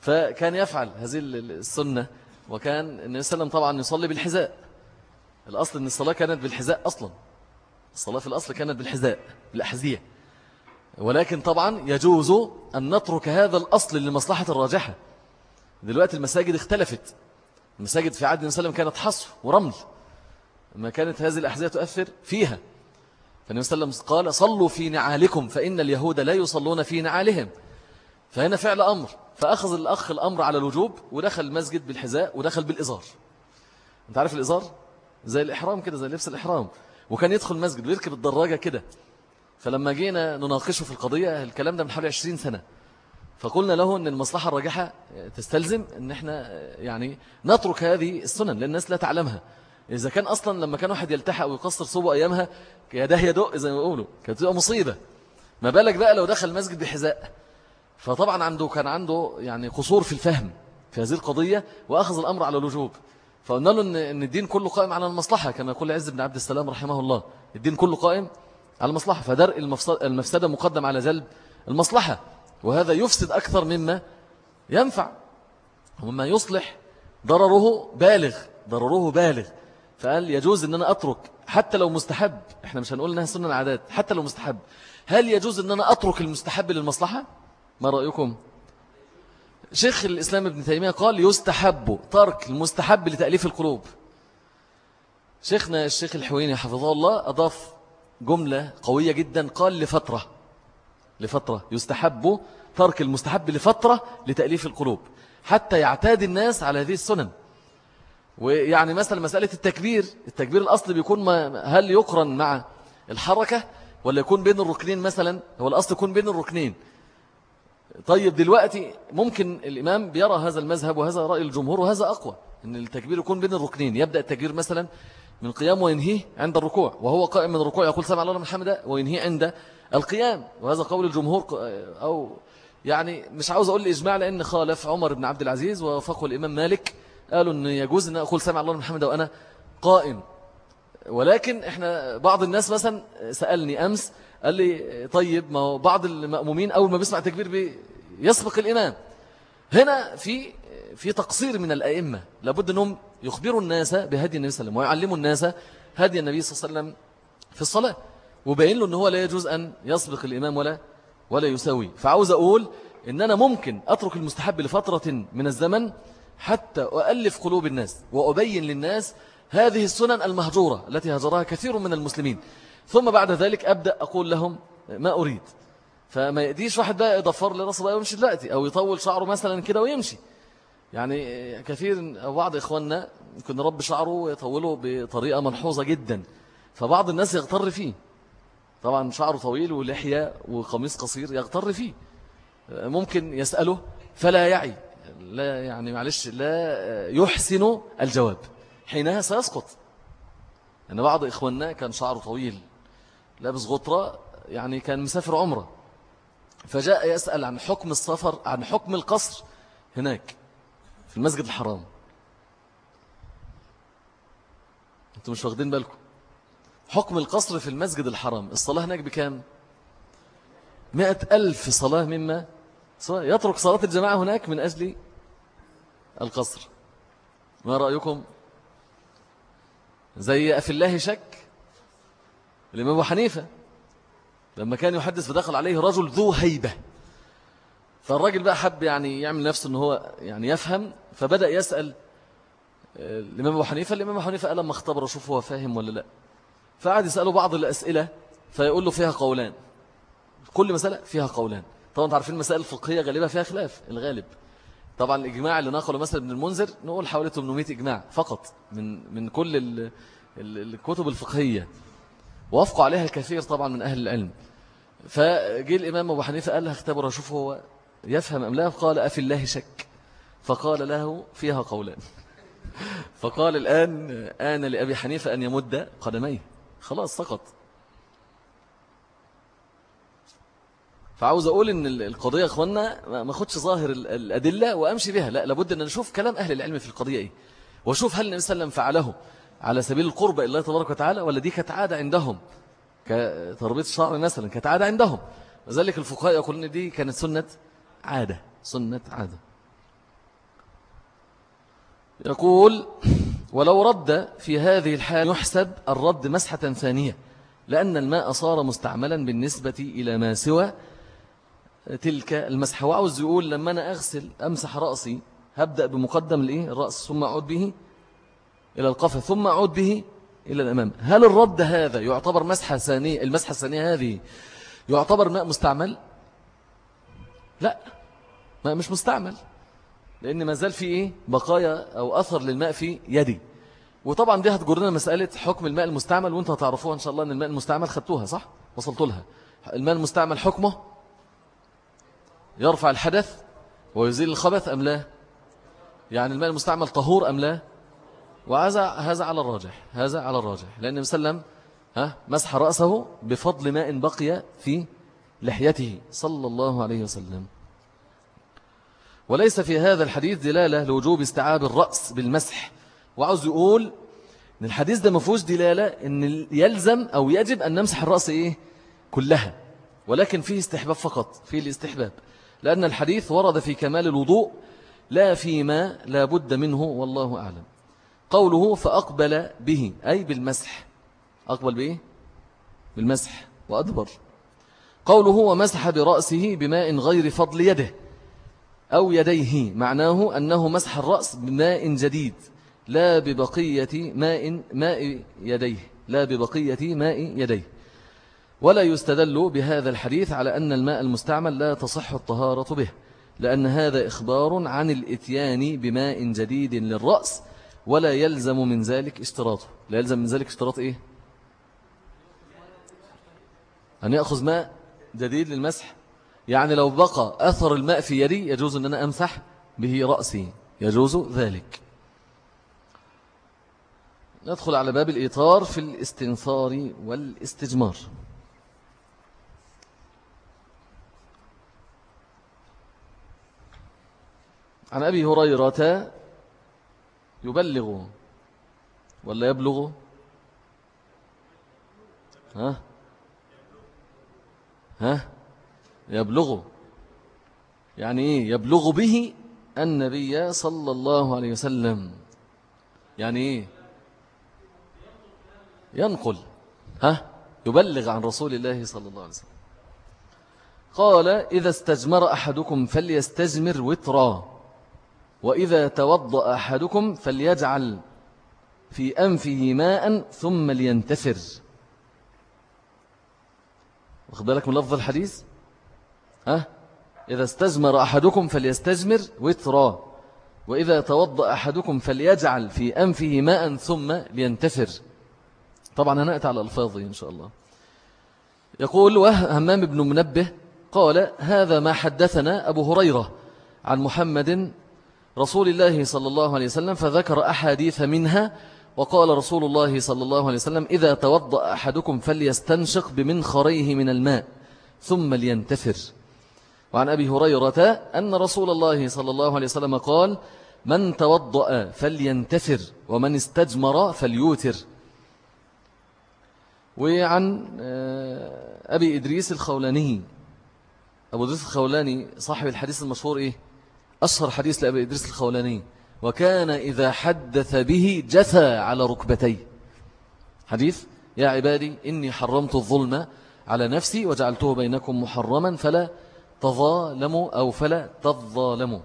فكان يفعل هذه السنة وكان النبي صلى الله عليه وسلم طبعا يصلي بالحذاء. الأصل أن الصلاة كانت بالحذاء أصلا. الصلاة في الأصل كانت بالحذاء بالأحذية. ولكن طبعا يجوز أن نترك هذا الأصل لمصلحة الراجحة. دلوقتي المساجد اختلفت. المساجد في عهد النبي صلى الله عليه وسلم كانت حصف ورمل. ما كانت هذه الأحذية تؤثر فيها. فالنبي صلى الله عليه وسلم قال صلوا في نعالكم فإن اليهود لا يصلون في نعالهم. فهنا فعل أمر. فأخذ الأخ الأمر على الوجوب ودخل المسجد بالحذاء ودخل بالإزار. أنت عارف الإزار؟ زي الإحرام كده زي لبس الإحرام. وكان يدخل المسجد ويركب الدراجة كده. فلما جينا نناقشه في القضية الكلام ده من حوالي 20 سنة. فقلنا له أن المصلحة الراجحة تستلزم أن إحنا يعني نترك هذه السنن لأن الناس لا تعلمها. إذا كان أصلا لما كان واحد يلتحق ويقصر صوبه أيامها يداه يدق زي ما يقولوا كانت تبقى مصيبة. ما بالك بقى لو دخل المسجد بحذاء؟ فطبعا عنده كان عنده يعني قصور في الفهم في هذه القضية وأخذ الأمر على الوجوب. فقلنا له أن الدين كله قائم على المصلحة كما يقول عز بن عبد السلام رحمه الله. الدين كله قائم على المصلحة. فدرء المفسدة مقدم على جلب المصلحة. وهذا يفسد أكثر مما ينفع ومما يصلح ضرره بالغ ضرره بالغ. فقال يجوز أن أنا أترك حتى لو مستحب. إحنا مش هنقول إنها سنة العادات حتى لو مستحب. هل يجوز أن أنا أترك المستحب للمصلحة؟ ما رأيكم؟ شيخ الإسلام ابن تيمية قال يستحب ترك المستحب لتأليف القلوب. شيخنا الشيخ الحويني حفظه الله أضاف جملة قوية جدا. قال لفترة لفترة. يستحب ترك المستحب لفترة لتأليف القلوب. حتى يعتاد الناس على هذه السنن. ويعني مثلا مسألة التكبير التكبير الأصل بيكون ما هل يقرن مع الحركة ولا يكون بين الركنين مثلا؟ هو الأصل يكون بين الركنين. طيب دلوقتي ممكن الإمام بيرى هذا المذهب وهذا رأي الجمهور وهذا أقوى أن التكبير يكون بين الركنين. يبدأ التكبير مثلا من قيام وينهيه عند الركوع وهو قائم من الركوع يقول سمع الله من حمده وينهيه عند القيام. وهذا قول الجمهور أو يعني مش عاوز أقول الإجماع لأن خالف عمر بن عبد العزيز وفقه الإمام مالك. قالوا أن يجوز أن أقول سمع الله من حمده وأنا قائم. ولكن إحنا بعض الناس مثلا سألني أمس قال لي طيب ما هو بعض المأمومين أول ما بيسمع تكبير بيسبق الإمام هنا في في تقصير من الأئمة. لابد أنهم يخبروا الناس بهدي النبي صلى الله عليه وسلم ويعلموا الناس هدي النبي صلى الله عليه وسلم في الصلاة وبين له أنه لا يجوز أن يسبق الإمام ولا ولا يساوي. فعاوز أقول إن أنا ممكن أترك المستحب لفترة من الزمن حتى أؤلف قلوب الناس وأبين للناس هذه السنن المهجورة التي هجرها كثير من المسلمين. ثم بعد ذلك أبدأ أقول لهم ما أريد. فما يأتيش واحد بقى يضفر لرأسه بقى ويمشي دلوقتي أو يطول شعره مثلا كده ويمشي. يعني كثير بعض إخواننا يمكن رب شعره ويطوله بطريقة ملحوظة جدا. فبعض الناس يغتر فيه. طبعا شعره طويل ولحية وقميص قصير يغتر فيه. ممكن يسأله فلا يعي. لا يعني معلش لا يحسن الجواب. حينها سيسقط. أن بعض إخواننا كان شعره طويل لابس غطرة يعني كان مسافر عمرة. فجاء يسأل عن حكم السفر عن حكم القصر هناك في المسجد الحرام. أنتم مش واخدين بالكم؟ حكم القصر في المسجد الحرام الصلاة هناك بكام؟ مئة ألف صلاة مما يترك صلاة الجماعة هناك من أجل القصر. ما رأيكم؟ زي أفي الله شك الإمام أبو حنيفة لما كان يحدث فدخل عليه رجل ذو هيبة. فالراجل بقى حب يعني يعمل نفسه أنه هو يعني يفهم فبدأ يسأل آه، الإمام أبو حنيفة الإمام أبو حنيفة قال لما اختبر شوف هو فاهم ولا لا. فقعد يسأله بعض الأسئلة فيقول له فيها قولان. كل مسألة فيها قولان. طبعا تعرفين المسائل الفقهية غالبا فيها خلاف الغالب. طبعا الإجماع اللي نقله مثلا ابن المنذر نقول حوالي 800 إجماع فقط من من كل الكتب الفقهية. وافقوا عليها الكثير طبعا من أهل العلم. فجي الإمام أبو حنيفة قال له اختبر أشوف هو يفهم أم لا. قال أفي الله شك. فقال له فيها قولان. فقال الآن آن لأبي حنيفة أن يمد قدميه. خلاص سقط. فعاوز أقول إن القضية أخوانا ما أخدش ظاهر الأدلة وأمشي بها. لا لابد أن نشوف كلام أهل العلم في القضية إيه. وشوف هل النبي صلى الله عليه وسلم فعله على سبيل القربة الله تبارك وتعالى ولا دي كانت عادة عندهم كتربية الشعر مثلا كانت عادة عندهم. وذلك الفقهاء يقولون إن دي كانت سنة عادة سنة عادة. يقول ولو رد في هذه الحال يحسب الرد مسحة ثانية لأن الماء صار مستعملا بالنسبة إلى ما سوى تلك المسحة وعاوز يقول لما أنا أغسل أمسح رأسي هبدأ بمقدم الإيه؟ الرأس ثم أعود به إلى القفا ثم أعود به إلى الأمام. هل الرد هذا يعتبر مسحة ثانية المسحة الثانية هذه يعتبر ماء مستعمل؟ لا ماء مش مستعمل لأن ما زال في إيه؟ بقايا أو أثر للماء في يدي. وطبعا دي هتجرنا مسألة حكم الماء المستعمل وأنت هتعرفوها إن شاء الله أن الماء المستعمل خدتوها صح؟ وصلت لها الماء المستعمل حكمه يرفع الحدث ويزيل الخبث أم لا؟ يعني الماء المستعمل طهور أم لا؟ وهذا هذا على الراجح هذا على الراجح. لأن مسلم ها مسح رأسه بفضل ماء بقي في لحيته. صلى الله عليه وسلم. وليس في هذا الحديث دلالة لوجوب استعاب الرأس بالمسح. وعاوز يقول إن الحديث ده مفهوش دلالة إن يلزم أو يجب أن نمسح الرأس إيه؟ كلها. ولكن فيه استحباب فقط فيه الاستحباب. لأن الحديث ورد في كمال الوضوء لا فيما لا بد منه والله أعلم. قوله فأقبل به أي بالمسح. أقبل بإيه؟ بالمسح وأدبر. قوله ومسح برأسه بماء غير فضل يده أو يديه. معناه أنه مسح الرأس بماء جديد لا ببقية ماء ماء يديه لا ببقية ماء يديه. ولا يستدل بهذا الحديث على أن الماء المستعمل لا تصح الطهارة به لأن هذا إخبار عن الإتيان بماء جديد للرأس ولا يلزم من ذلك اشتراطه. لا يلزم من ذلك اشتراط إيه؟ أن يأخذ ماء جديد للمسح؟ يعني لو بقى أثر الماء في يدي يجوز أن أنا أمسح به رأسي. يجوز ذلك. ندخل على باب الإطار في الاستنثار والاستجمار. عن أبي هريرة يبلغ ولا يبلغ؟ ها؟ ها؟ يبلغ. يعني إيه؟ يبلغ به النبي صلى الله عليه وسلم. يعني إيه؟ ينقل. ها؟ يبلغ عن رسول الله صلى الله عليه وسلم. قال إذا استجمر أحدكم فليستجمر وترا. وإذا توضأ أحدكم فليجعل في أنفه ماء ثم لينتفر واخد بالك من لفظ الحديث؟ ها؟ إذا استجمر أحدكم فليستجمر وترا. وإذا توضأ أحدكم فليجعل في أنفه ماء ثم لينتفر طبعا هنأتي على الفاظه إن شاء الله. يقول وهمام بن منبه قال هذا ما حدثنا أبو هريرة عن محمد رسول الله صلى الله عليه وسلم فذكر أحاديث منها وقال رسول الله صلى الله عليه وسلم إذا توضأ أحدكم فليستنشق بمنخريه من الماء ثم لينتفر. وعن أبي هريرة أن رسول الله صلى الله عليه وسلم قال من توضأ فلينتفر ومن استجمر فليوتر. وعن آه، أبي إدريس الخولاني أبو إدريس الخولاني صاحب الحديث المشهور إيه؟ أشهر حديث لأبي إدريس الخولاني وكان إذا حدث به جثى على ركبتيه. حديث يا عبادي إني حرمت الظلم على نفسي وجعلته بينكم محرما فلا تظالموا أو فلا تظالموا.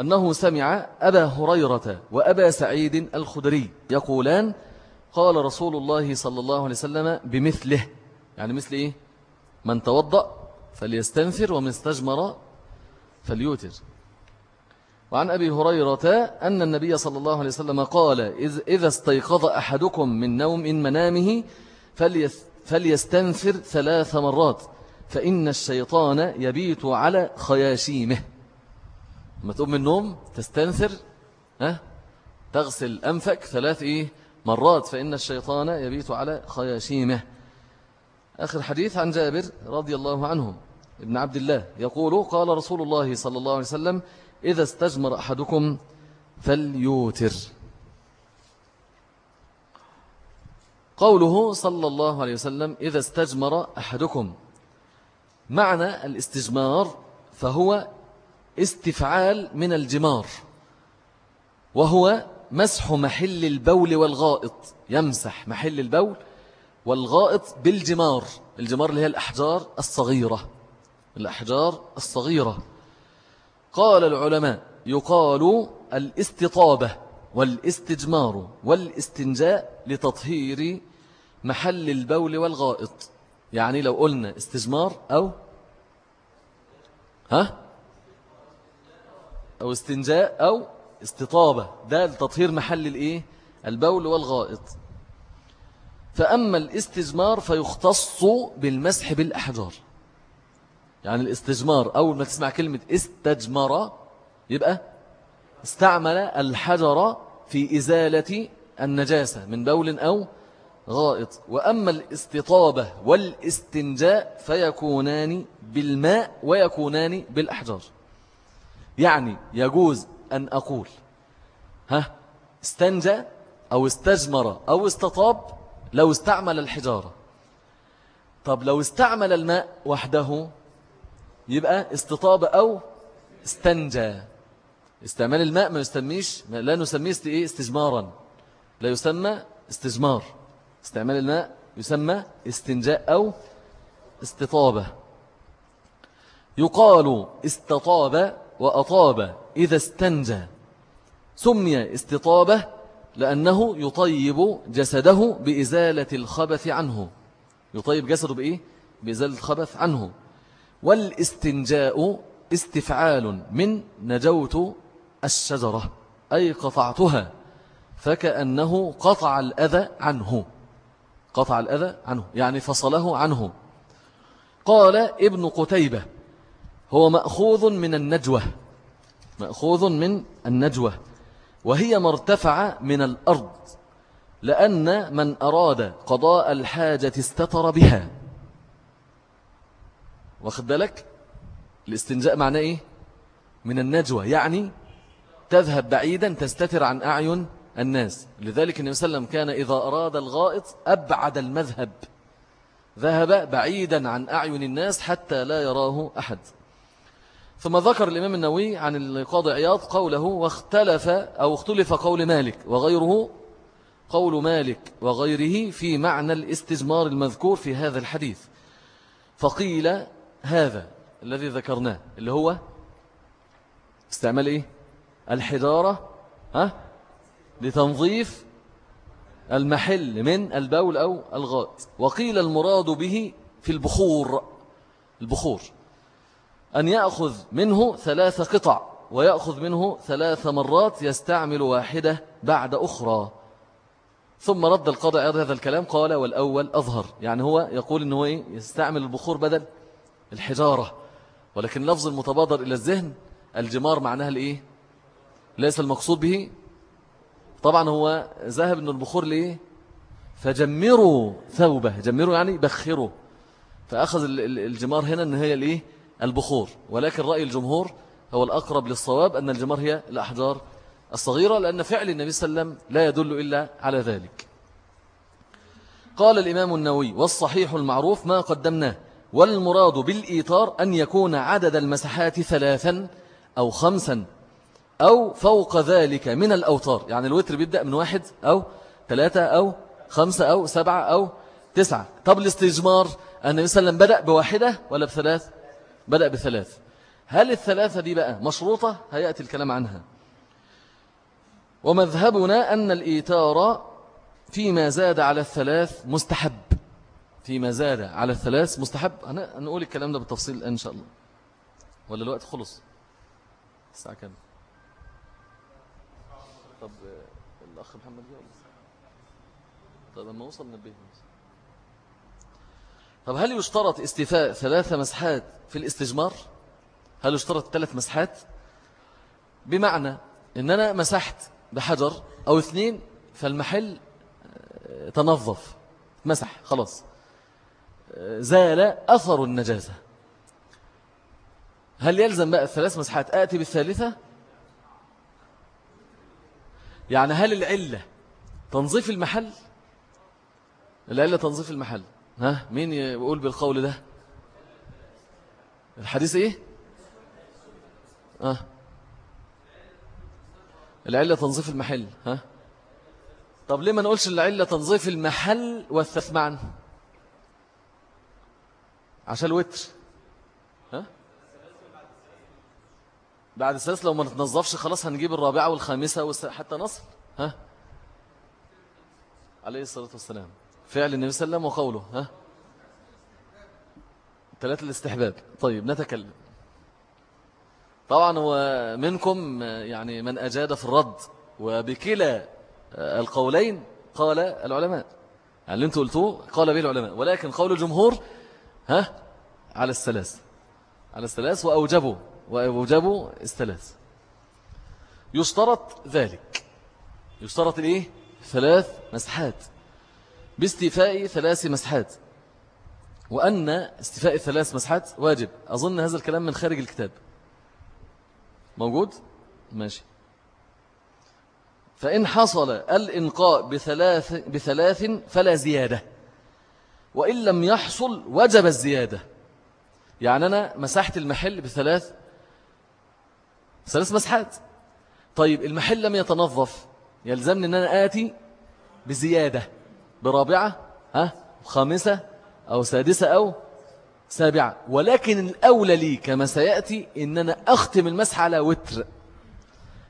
أنه سمع أبا هريرة وأبا سعيد الخدري يقولان قال رسول الله صلى الله عليه وسلم بمثله. يعني مثل إيه؟ من توضأ فليستنفر ومن استجمر فليوتر. وعن أبي هريرة أن النبي صلى الله عليه وسلم قال إذا استيقظ أحدكم من نوم من منامه فليستنفر ثلاث مرات فإن الشيطان يبيت على خياشيمه. لما تقوم من النوم تستنثر ها؟ تغسل أنفك ثلاث إيه؟ مرات فإن الشيطان يبيت على خياشيمه. آخر حديث عن جابر رضي الله عنه. ابن عبد الله يقول قال رسول الله صلى الله عليه وسلم إذا استجمر أحدكم فليوتر. قوله صلى الله عليه وسلم إذا استجمر أحدكم. معنى الاستجمار فهو استفعال من الجمار وهو مسح محل البول والغائط يمسح محل البول والغائط بالجمار الجمار اللي هي الأحجار الصغيرة. الأحجار الصغيرة. قال العلماء يقال الاستطابة والاستجمار والاستنجاء لتطهير محل البول والغائط. يعني لو قلنا استجمار أو ها؟ أو استنجاء أو استطابة. ده لتطهير محل الإيه؟ البول والغائط. فأما الاستجمار فيختص بالمسح بالأحجار. يعني الاستجمار أول ما تسمع كلمة استجمر يبقى استعمل الحجر في إزالة النجاسة من بول أو غائط. وأما الاستطابة والاستنجاء فيكونان بالماء ويكونان بالأحجار. يعني يجوز أن أقول ها استنجى أو استجمر أو استطاب لو استعمل الحجارة. طب لو استعمل الماء وحده يبقى استطاب أو استنجى. استعمال الماء ما يسميش لا نسميه إيه؟ استجمارا. لا يسمى استجمار. استعمال الماء يسمى استنجاء أو استطابة. يقال استطاب وأطاب إذا استنجى. سمي استطابة لأنه يطيب جسده بإزالة الخبث عنه. يطيب جسده بإيه؟ بإزالة الخبث عنه. والاستنجاء استفعال من نجوت الشجرة أي قطعتها فكأنه قطع الأذى عنه. قطع الأذى عنه يعني فصله عنه. قال ابن قتيبة هو مأخوذ من النجوة مأخوذ من النجوة وهي مرتفعة من الأرض لأن من أراد قضاء الحاجة استتر بها. واخد بالك؟ الاستنجاء معناه إيه؟ من النجوة يعني تذهب بعيدا تستتر عن أعين الناس. لذلك النبي صلى الله عليه وسلم كان إذا أراد الغائط أبعد المذهب. ذهب بعيدا عن أعين الناس حتى لا يراه أحد. ثم ذكر الإمام النووي عن القاضي عياض قوله واختلف أو اختلف قول مالك وغيره قول مالك وغيره في معنى الاستجمار المذكور في هذا الحديث. فقيل هذا الذي ذكرناه اللي هو استعمال إيه؟ الحجارة ها؟ لتنظيف المحل من البول أو الغائط وقيل المراد به في البخور البخور. أن يأخذ منه ثلاث قطع ويأخذ منه ثلاث مرات يستعمل واحدة بعد أخرى. ثم رد القاضي هذا الكلام قال والأول أظهر. يعني هو يقول أنه إيه؟ يستعمل البخور بدل الحجارة. ولكن لفظ المتبادر إلى الذهن الجمار معناها الإيه؟ ليس المقصود به. طبعا هو ذهب أن البخور ليه فجمروا ثوبه. جمروا يعني بخروا. فأخذ الجمار هنا أن هي الإيه؟ البخور. ولكن رأي الجمهور هو الأقرب للصواب أن الجمار هي الأحجار الصغيرة لأن فعل النبي صلى الله عليه وسلم لا يدل إلا على ذلك. قال الإمام النووي والصحيح المعروف ما قدمناه. والمراد بالإيطار أن يكون عدد المساحات ثلاثا أو خمسا أو فوق ذلك من الأوتار. يعني الوتر بيبدأ من واحد أو ثلاثة أو خمسة أو سبعة أو تسعة. طب الاستجمار النبي صلى الله عليه وسلم بدأ بواحدة ولا بثلاث؟ بدأ بثلاث. هل الثلاثة دي بقى مشروطة؟ هيأتي الكلام عنها. ومذهبنا أن الإيتار فيما زاد على الثلاث مستحب. فيما زاد على الثلاث مستحب. أنا نقول الكلام ده بالتفصيل إن شاء الله. ولا الوقت خلص؟ الساعة كام؟ طب الأخ محمد جاء طب لما وصل نبيه طب هل يشترط استيفاء ثلاث مسحات في الاستجمار؟ هل يشترط ثلاث مسحات؟ بمعنى إن أنا مسحت بحجر أو اثنين فالمحل آه، تنظف. مسح خلاص. زال أثر النجاسة. هل يلزم بقى الثلاث مسحات آتي بالثالثة؟ يعني هل العلة تنظيف المحل؟ العلة تنظيف المحل. ها مين يقول بالقول ده؟ الحديث إيه؟ آه. العلة تنظيف المحل. ها؟ طب ليه ما نقولش العلة تنظيف المحل والثلاث معا؟ عشان الوتر. ها؟ بعد الثلاث لو ما نتنظفش خلاص هنجيب الرابعة والخامسة حتى نصل. ها؟ عليه الصلاة والسلام. فعل النبي صلى الله عليه وسلم وقوله. ها؟ ثلاثة الاستحباب. طيب نتكلم. طبعا هو منكم يعني من أجاد في الرد وبكلا القولين قال العلماء. يعني اللي أنتوا قلتوه قال به العلماء. ولكن قول الجمهور ها؟ على الثلاث. على الثلاث وأوجبوا وأوجبوا الثلاث. يشترط ذلك. يشترط الايه ثلاث مسحات. باستيفاء ثلاث مسحات. وأن استيفاء الثلاث مسحات واجب. أظن هذا الكلام من خارج الكتاب. موجود؟ ماشي. فإن حصل الإنقاء بثلاث, بثلاث فلا زيادة. وإن لم يحصل وجب الزيادة. يعني أنا مسحت المحل بثلاث ثلاث مسحات. طيب المحل لم يتنظف. يلزمني أن أنا آتي بزيادة. برابعة ها خامسة أو سادسة أو سابعة. ولكن الأولى لي كما سيأتي إن أنا أختم المسح على وتر.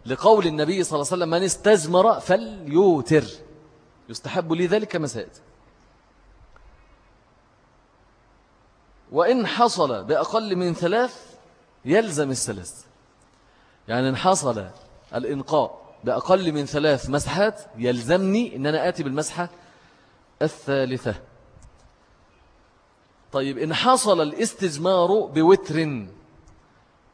لقول النبي صلى الله عليه وسلم من استجمر فليوتر. يستحب لي ذلك كما سيأتي. وإن حصل بأقل من ثلاث يلزم الثلاث. يعني إن حصل الإنقاء بأقل من ثلاث مسحات يلزمني أن أنا آتي بالمسحة الثالثة. طيب إن حصل الاستجمار بوتر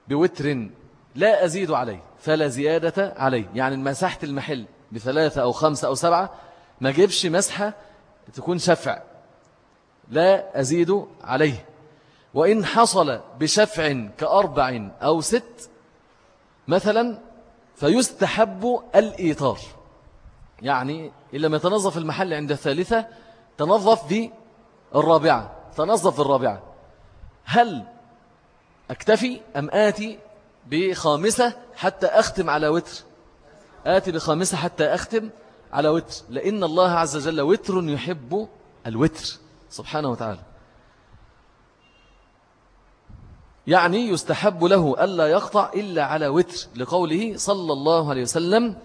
بوتر لا أزيد عليه فلا زيادة عليه. يعني مسحت المحل بثلاثة أو خمسة أو سبعة ما جيبش مسحة تكون شفع لا أزيد عليه. وإن حصل بشفع كأربع أو ست مثلا فيستحب الإيطار يعني إن لم يتنظف المحل عند الثالثة تنظف في الرابعة تنظف في الرابعة هل أكتفي أم آتي بخامسة حتى أختم على وتر؟ آتي بخامسة حتى أختم على وتر. لأن الله عز وجل وتر يحب الوتر. سبحانه وتعالى. يعني يستحب له ألا يقطع إلا على وتر لقوله صلى الله عليه وسلم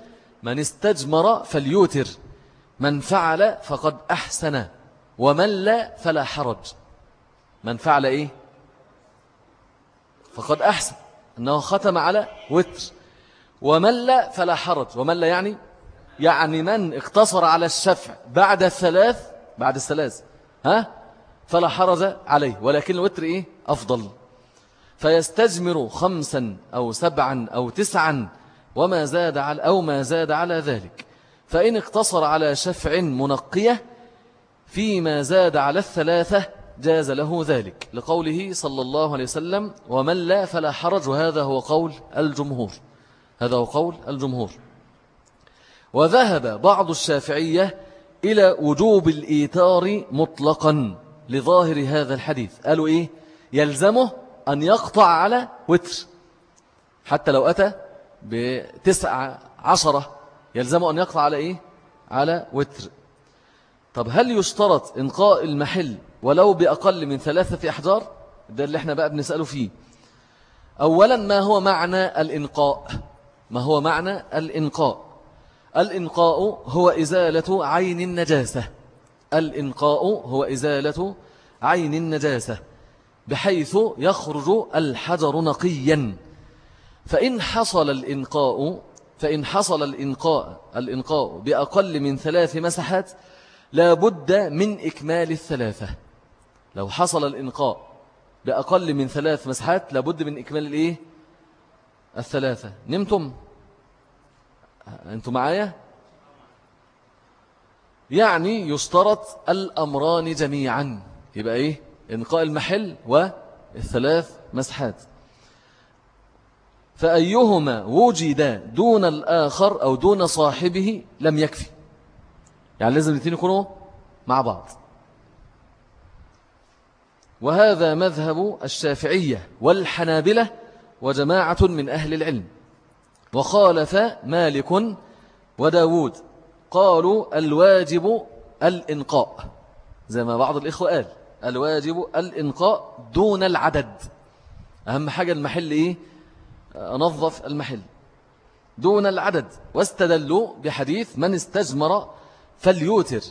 من استجمر فليوتر من فعل فقد أحسن ومن لا فلا حرج. من فعل إيه؟ فقد أحسن أنه ختم على وتر. ومن لا فلا حرج ومن لا يعني؟ يعني من اقتصر على الشفع بعد الثلاث بعد الثلاث ها؟ فلا حرج عليه ولكن الوتر إيه؟ أفضل. فيستجمر خمسا أو سبعا أو تسعا وما زاد على أو ما زاد على ذلك. فإن اقتصر على شفع منقية فيما زاد على الثلاثة جاز له ذلك. لقوله صلى الله عليه وسلم ومن لا فلا حرج وهذا هو قول الجمهور. هذا هو قول الجمهور. وذهب بعض الشافعية إلى وجوب الإيتار مطلقا لظاهر هذا الحديث. قالوا إيه؟ يلزمه أن يقطع على وتر. حتى لو أتى بتسعة عشرة يلزمه أن يقطع على إيه؟ على وتر. طب هل يشترط إنقاء المحل ولو بأقل من ثلاثة أحجار؟ ده اللي إحنا بقى بنسأله فيه. أولا ما هو معنى الإنقاء؟ ما هو معنى الإنقاء؟ الإنقاء هو إزالة عين النجاسة. الإنقاء هو إزالة عين النجاسة. بحيث يخرج الحجر نقيا. فإن حصل الإنقاء فإن حصل الإنقاء الإنقاء بأقل من ثلاث مسحات لا بد من إكمال الثلاثة. لو حصل الإنقاء بأقل من ثلاث مسحات لا بد من إكمال الإيه؟ الثلاثة. نمتم؟ أنتم معايا؟ يعني يشترط الأمران جميعا. يبقى إيه؟ إنقاء المحل والثلاث مسحات. فأيهما وجد دون الآخر أو دون صاحبه لم يكفي؟ يعني لازم الاثنين يكونوا مع بعض. وهذا مذهب الشافعية والحنابلة وجماعة من أهل العلم. وخالف مالك وداود قالوا الواجب الإنقاء زي ما بعض الإخوة قال. الواجب الإنقاء دون العدد. أهم حاجة المحل إيه؟ أنظف المحل. دون العدد. واستدلوا بحديث من استجمر فليوتر.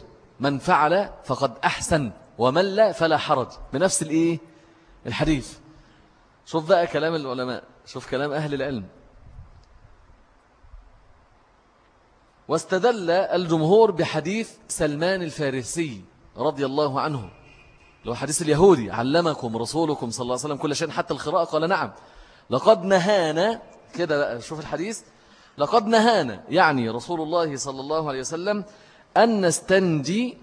من فعل فقد أحسن. ومن لا فلا حرج. بنفس الإيه؟ الحديث. شوف بقى كلام العلماء. شوف كلام أهل العلم. واستدل الجمهور بحديث سلمان الفارسي رضي الله عنه. لو حديث اليهودي علمكم رسولكم صلى الله عليه وسلم كل شيء حتى القراءة؟ قال نعم. لقد نهانا كده بقى شوف الحديث. لقد نهانا يعني رسول الله صلى الله عليه وسلم أن نستنجي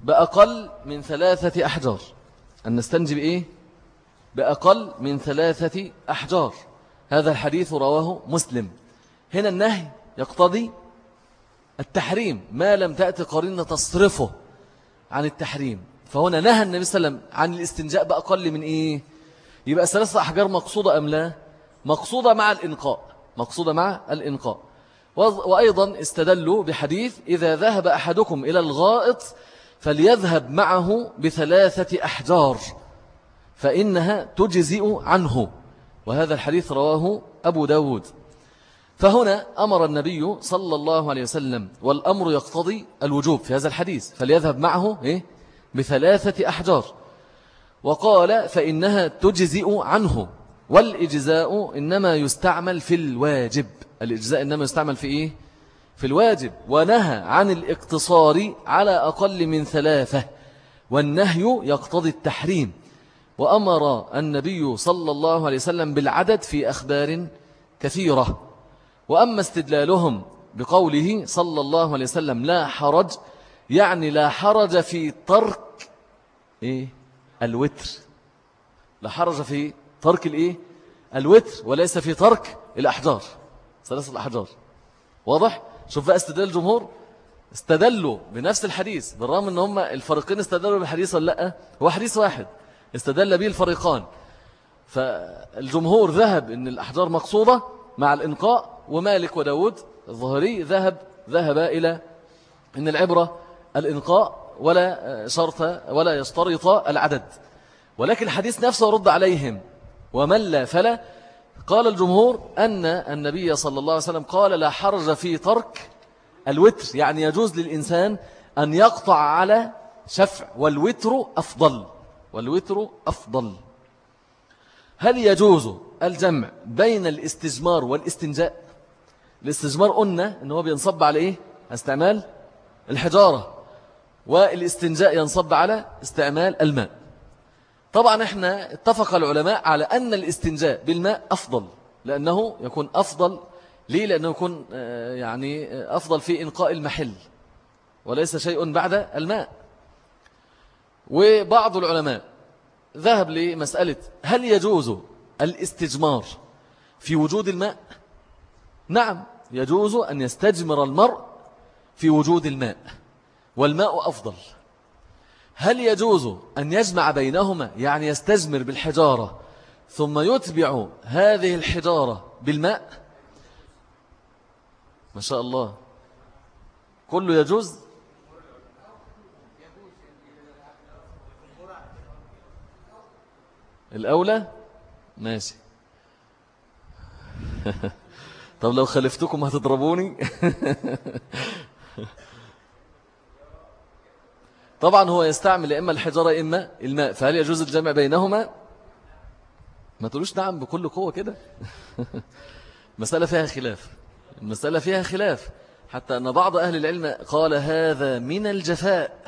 بأقل من ثلاثة أحجار. أن نستنجي بإيه؟ بأقل من ثلاثة أحجار. هذا الحديث رواه مسلم. هنا النهي يقتضي التحريم. ما لم تأتي قرينة تصرفه. عن التحريم. فهنا نهى النبي صلى الله عليه وسلم عن الاستنجاء بأقل من إيه؟ يبقى ثلاثة أحجار مقصودة أم لا؟ مقصودة مع الإنقاء. مقصودة مع الإنقاء. وأيضا استدلوا بحديث إذا ذهب أحدكم إلى الغائط فليذهب معه بثلاثة أحجار فإنها تجزئ عنه. وهذا الحديث رواه أبو داود. فهنا أمر النبي صلى الله عليه وسلم والأمر يقتضي الوجوب في هذا الحديث فليذهب معه إيه؟ بثلاثة أحجار. وقال فإنها تجزئ عنه والإجزاء إنما يستعمل في الواجب. الإجزاء إنما يستعمل في إيه؟ في الواجب. ونهى عن الاقتصار على أقل من ثلاثة والنهي يقتضي التحريم. وأمر النبي صلى الله عليه وسلم بالعدد في أخبار كثيرة. وأما استدلالهم بقوله صلى الله عليه وسلم لا حرج يعني لا حرج في ترك إيه؟ الوتر لا حرج في ترك الإيه؟ الوتر وليس في ترك الأحجار ثلاثة الأحجار واضح؟ شوف بقى استدلال الجمهور استدلوا بنفس الحديث بالرغم إن هم الفريقين استدلوا بالحديث ولا لأ هو حديث واحد استدل به الفريقان فالجمهور ذهب إن الأحجار مقصودة مع الإنقاء ومالك وداود الظهري ذهب ذهب إلى إن العبرة الإنقاء ولا شرط ولا يشترط العدد. ولكن الحديث نفسه رد عليهم. ومن لا فلا؟ قال الجمهور أن النبي صلى الله عليه وسلم قال لا حرج في ترك الوتر. يعني يجوز للإنسان أن يقطع على شفع والوتر أفضل. والوتر أفضل. هل يجوز الجمع بين الاستجمار والاستنجاء؟ الاستجمار قلنا أنه بينصب على إيه؟ استعمال الحجارة والاستنجاء ينصب على استعمال الماء. طبعا إحنا اتفق العلماء على أن الاستنجاء بالماء أفضل لأنه يكون أفضل ليه؟ لأنه يكون آه، يعني أفضل في إنقاء المحل وليس شيء بعد الماء. وبعض العلماء ذهب لمسألة هل يجوز الاستجمار في وجود الماء؟ نعم يجوز أن يستجمر المرء في وجود الماء والماء أفضل. هل يجوز أن يجمع بينهما يعني يستجمر بالحجارة ثم يتبع هذه الحجارة بالماء؟ ما شاء الله. كله يجوز؟ الأولى؟ ماشي. طب لو خلفتكم هتضربوني؟ طبعا هو يستعمل إما الحجارة إما الماء فهل يجوز الجمع بينهما؟ ما تقولوش نعم بكل قوة كده. مسألة فيها خلاف. المسألة فيها خلاف. حتى أن بعض أهل العلم قال هذا من الجفاء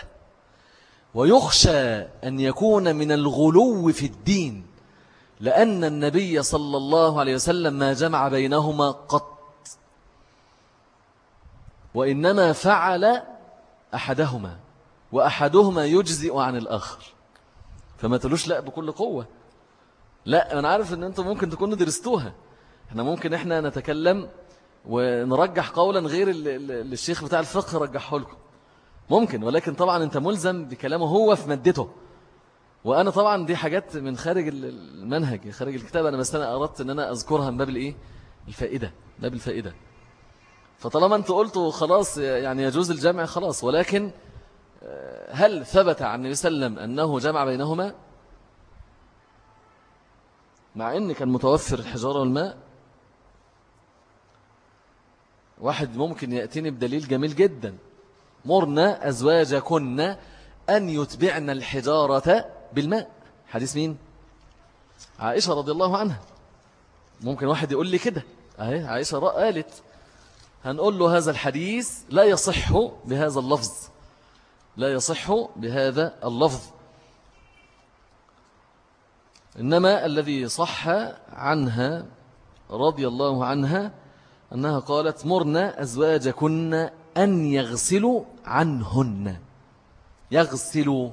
ويخشى أن يكون من الغلو في الدين. لأن النبي صلى الله عليه وسلم ما جمع بينهما قط. وإنما فعل أحدهما وأحدهما يجزئ عن الآخر. فما تلوش لا بكل قوة. لا أنا عارف أن أنتم ممكن تكونوا درستوها. إحنا ممكن إحنا نتكلم ونرجح قولا غير اللي الشيخ بتاع الفقه رجحه لكم. ممكن ولكن طبعا أنت ملزم بكلامه هو في مادته. وأنا طبعا دي حاجات من خارج المنهج خارج الكتاب. أنا بس أنا أردت أن أنا أذكرها من باب الإيه؟ الفائدة باب الفائدة. فطالما أنت قلت خلاص يعني يجوز الجمع خلاص. ولكن آه، هل ثبت عن النبي صلى الله عليه وسلم أنه جمع بينهما؟ مع أن كان متوفر الحجارة والماء واحد ممكن يأتيني بدليل جميل جدا. مرنا أزواجكن أن يتبعن الحجارة بالماء. حديث مين؟ عائشة رضي الله عنها. ممكن واحد يقول لي كده. أهي عائشة قالت هنقول له هذا الحديث لا يصح بهذا اللفظ. لا يصح بهذا اللفظ. إنما الذي صح عنها رضي الله عنها أنها قالت مرنا أزواجكن أن يغسلوا عنهن. يغسل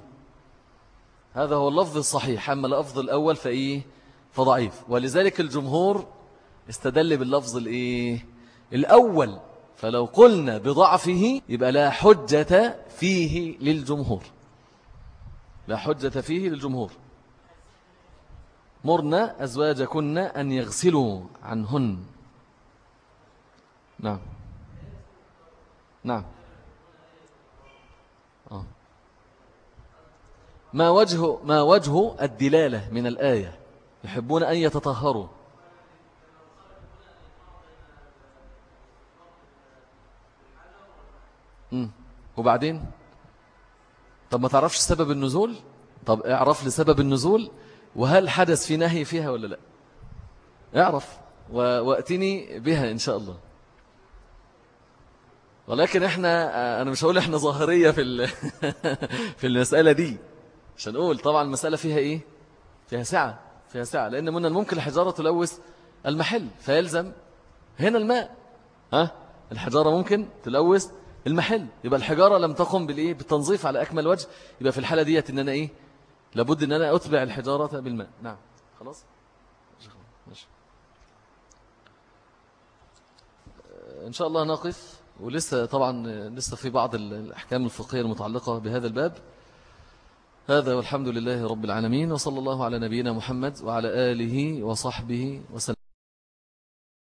هذا هو اللفظ الصحيح. أما اللفظ الأول فإيه؟ فضعيف. ولذلك الجمهور استدل باللفظ الإيه؟ الأول. فلو قلنا بضعفه يبقى لا حجة فيه للجمهور. لا حجة فيه للجمهور. مرنا أزواجكن أن يغسلوا عنهن. نعم. نعم. ما وجه ما وجه الدلالة من الآية؟ يحبون أن يتطهروا. وبعدين؟ طب ما تعرفش سبب النزول؟ طب اعرف لسبب النزول وهل حدث في نهي فيها ولا لا؟ اعرف وأتني بها إن شاء الله. ولكن إحنا أنا مش هقول إحنا ظاهرية في في المسألة دي. عشان نقول طبعا المسألة فيها إيه؟ فيها سعة فيها سعة لأن من الممكن الحجارة تلوث المحل فيلزم هنا الماء. ها؟ الحجارة ممكن تلوث المحل. يبقى الحجارة لم تقم بالإيه؟ بالتنظيف على أكمل وجه. يبقى في الحالة ديت إن أنا إيه؟ لابد إن أنا أتبع الحجارة بالماء. نعم. خلاص؟ ماشي إن شاء الله نقف. ولسه طبعا لسه في بعض الأحكام الفقهية المتعلقة بهذا الباب. هذا والحمد لله رب العالمين وصلى الله على نبينا محمد وعلى آله وصحبه وسلم.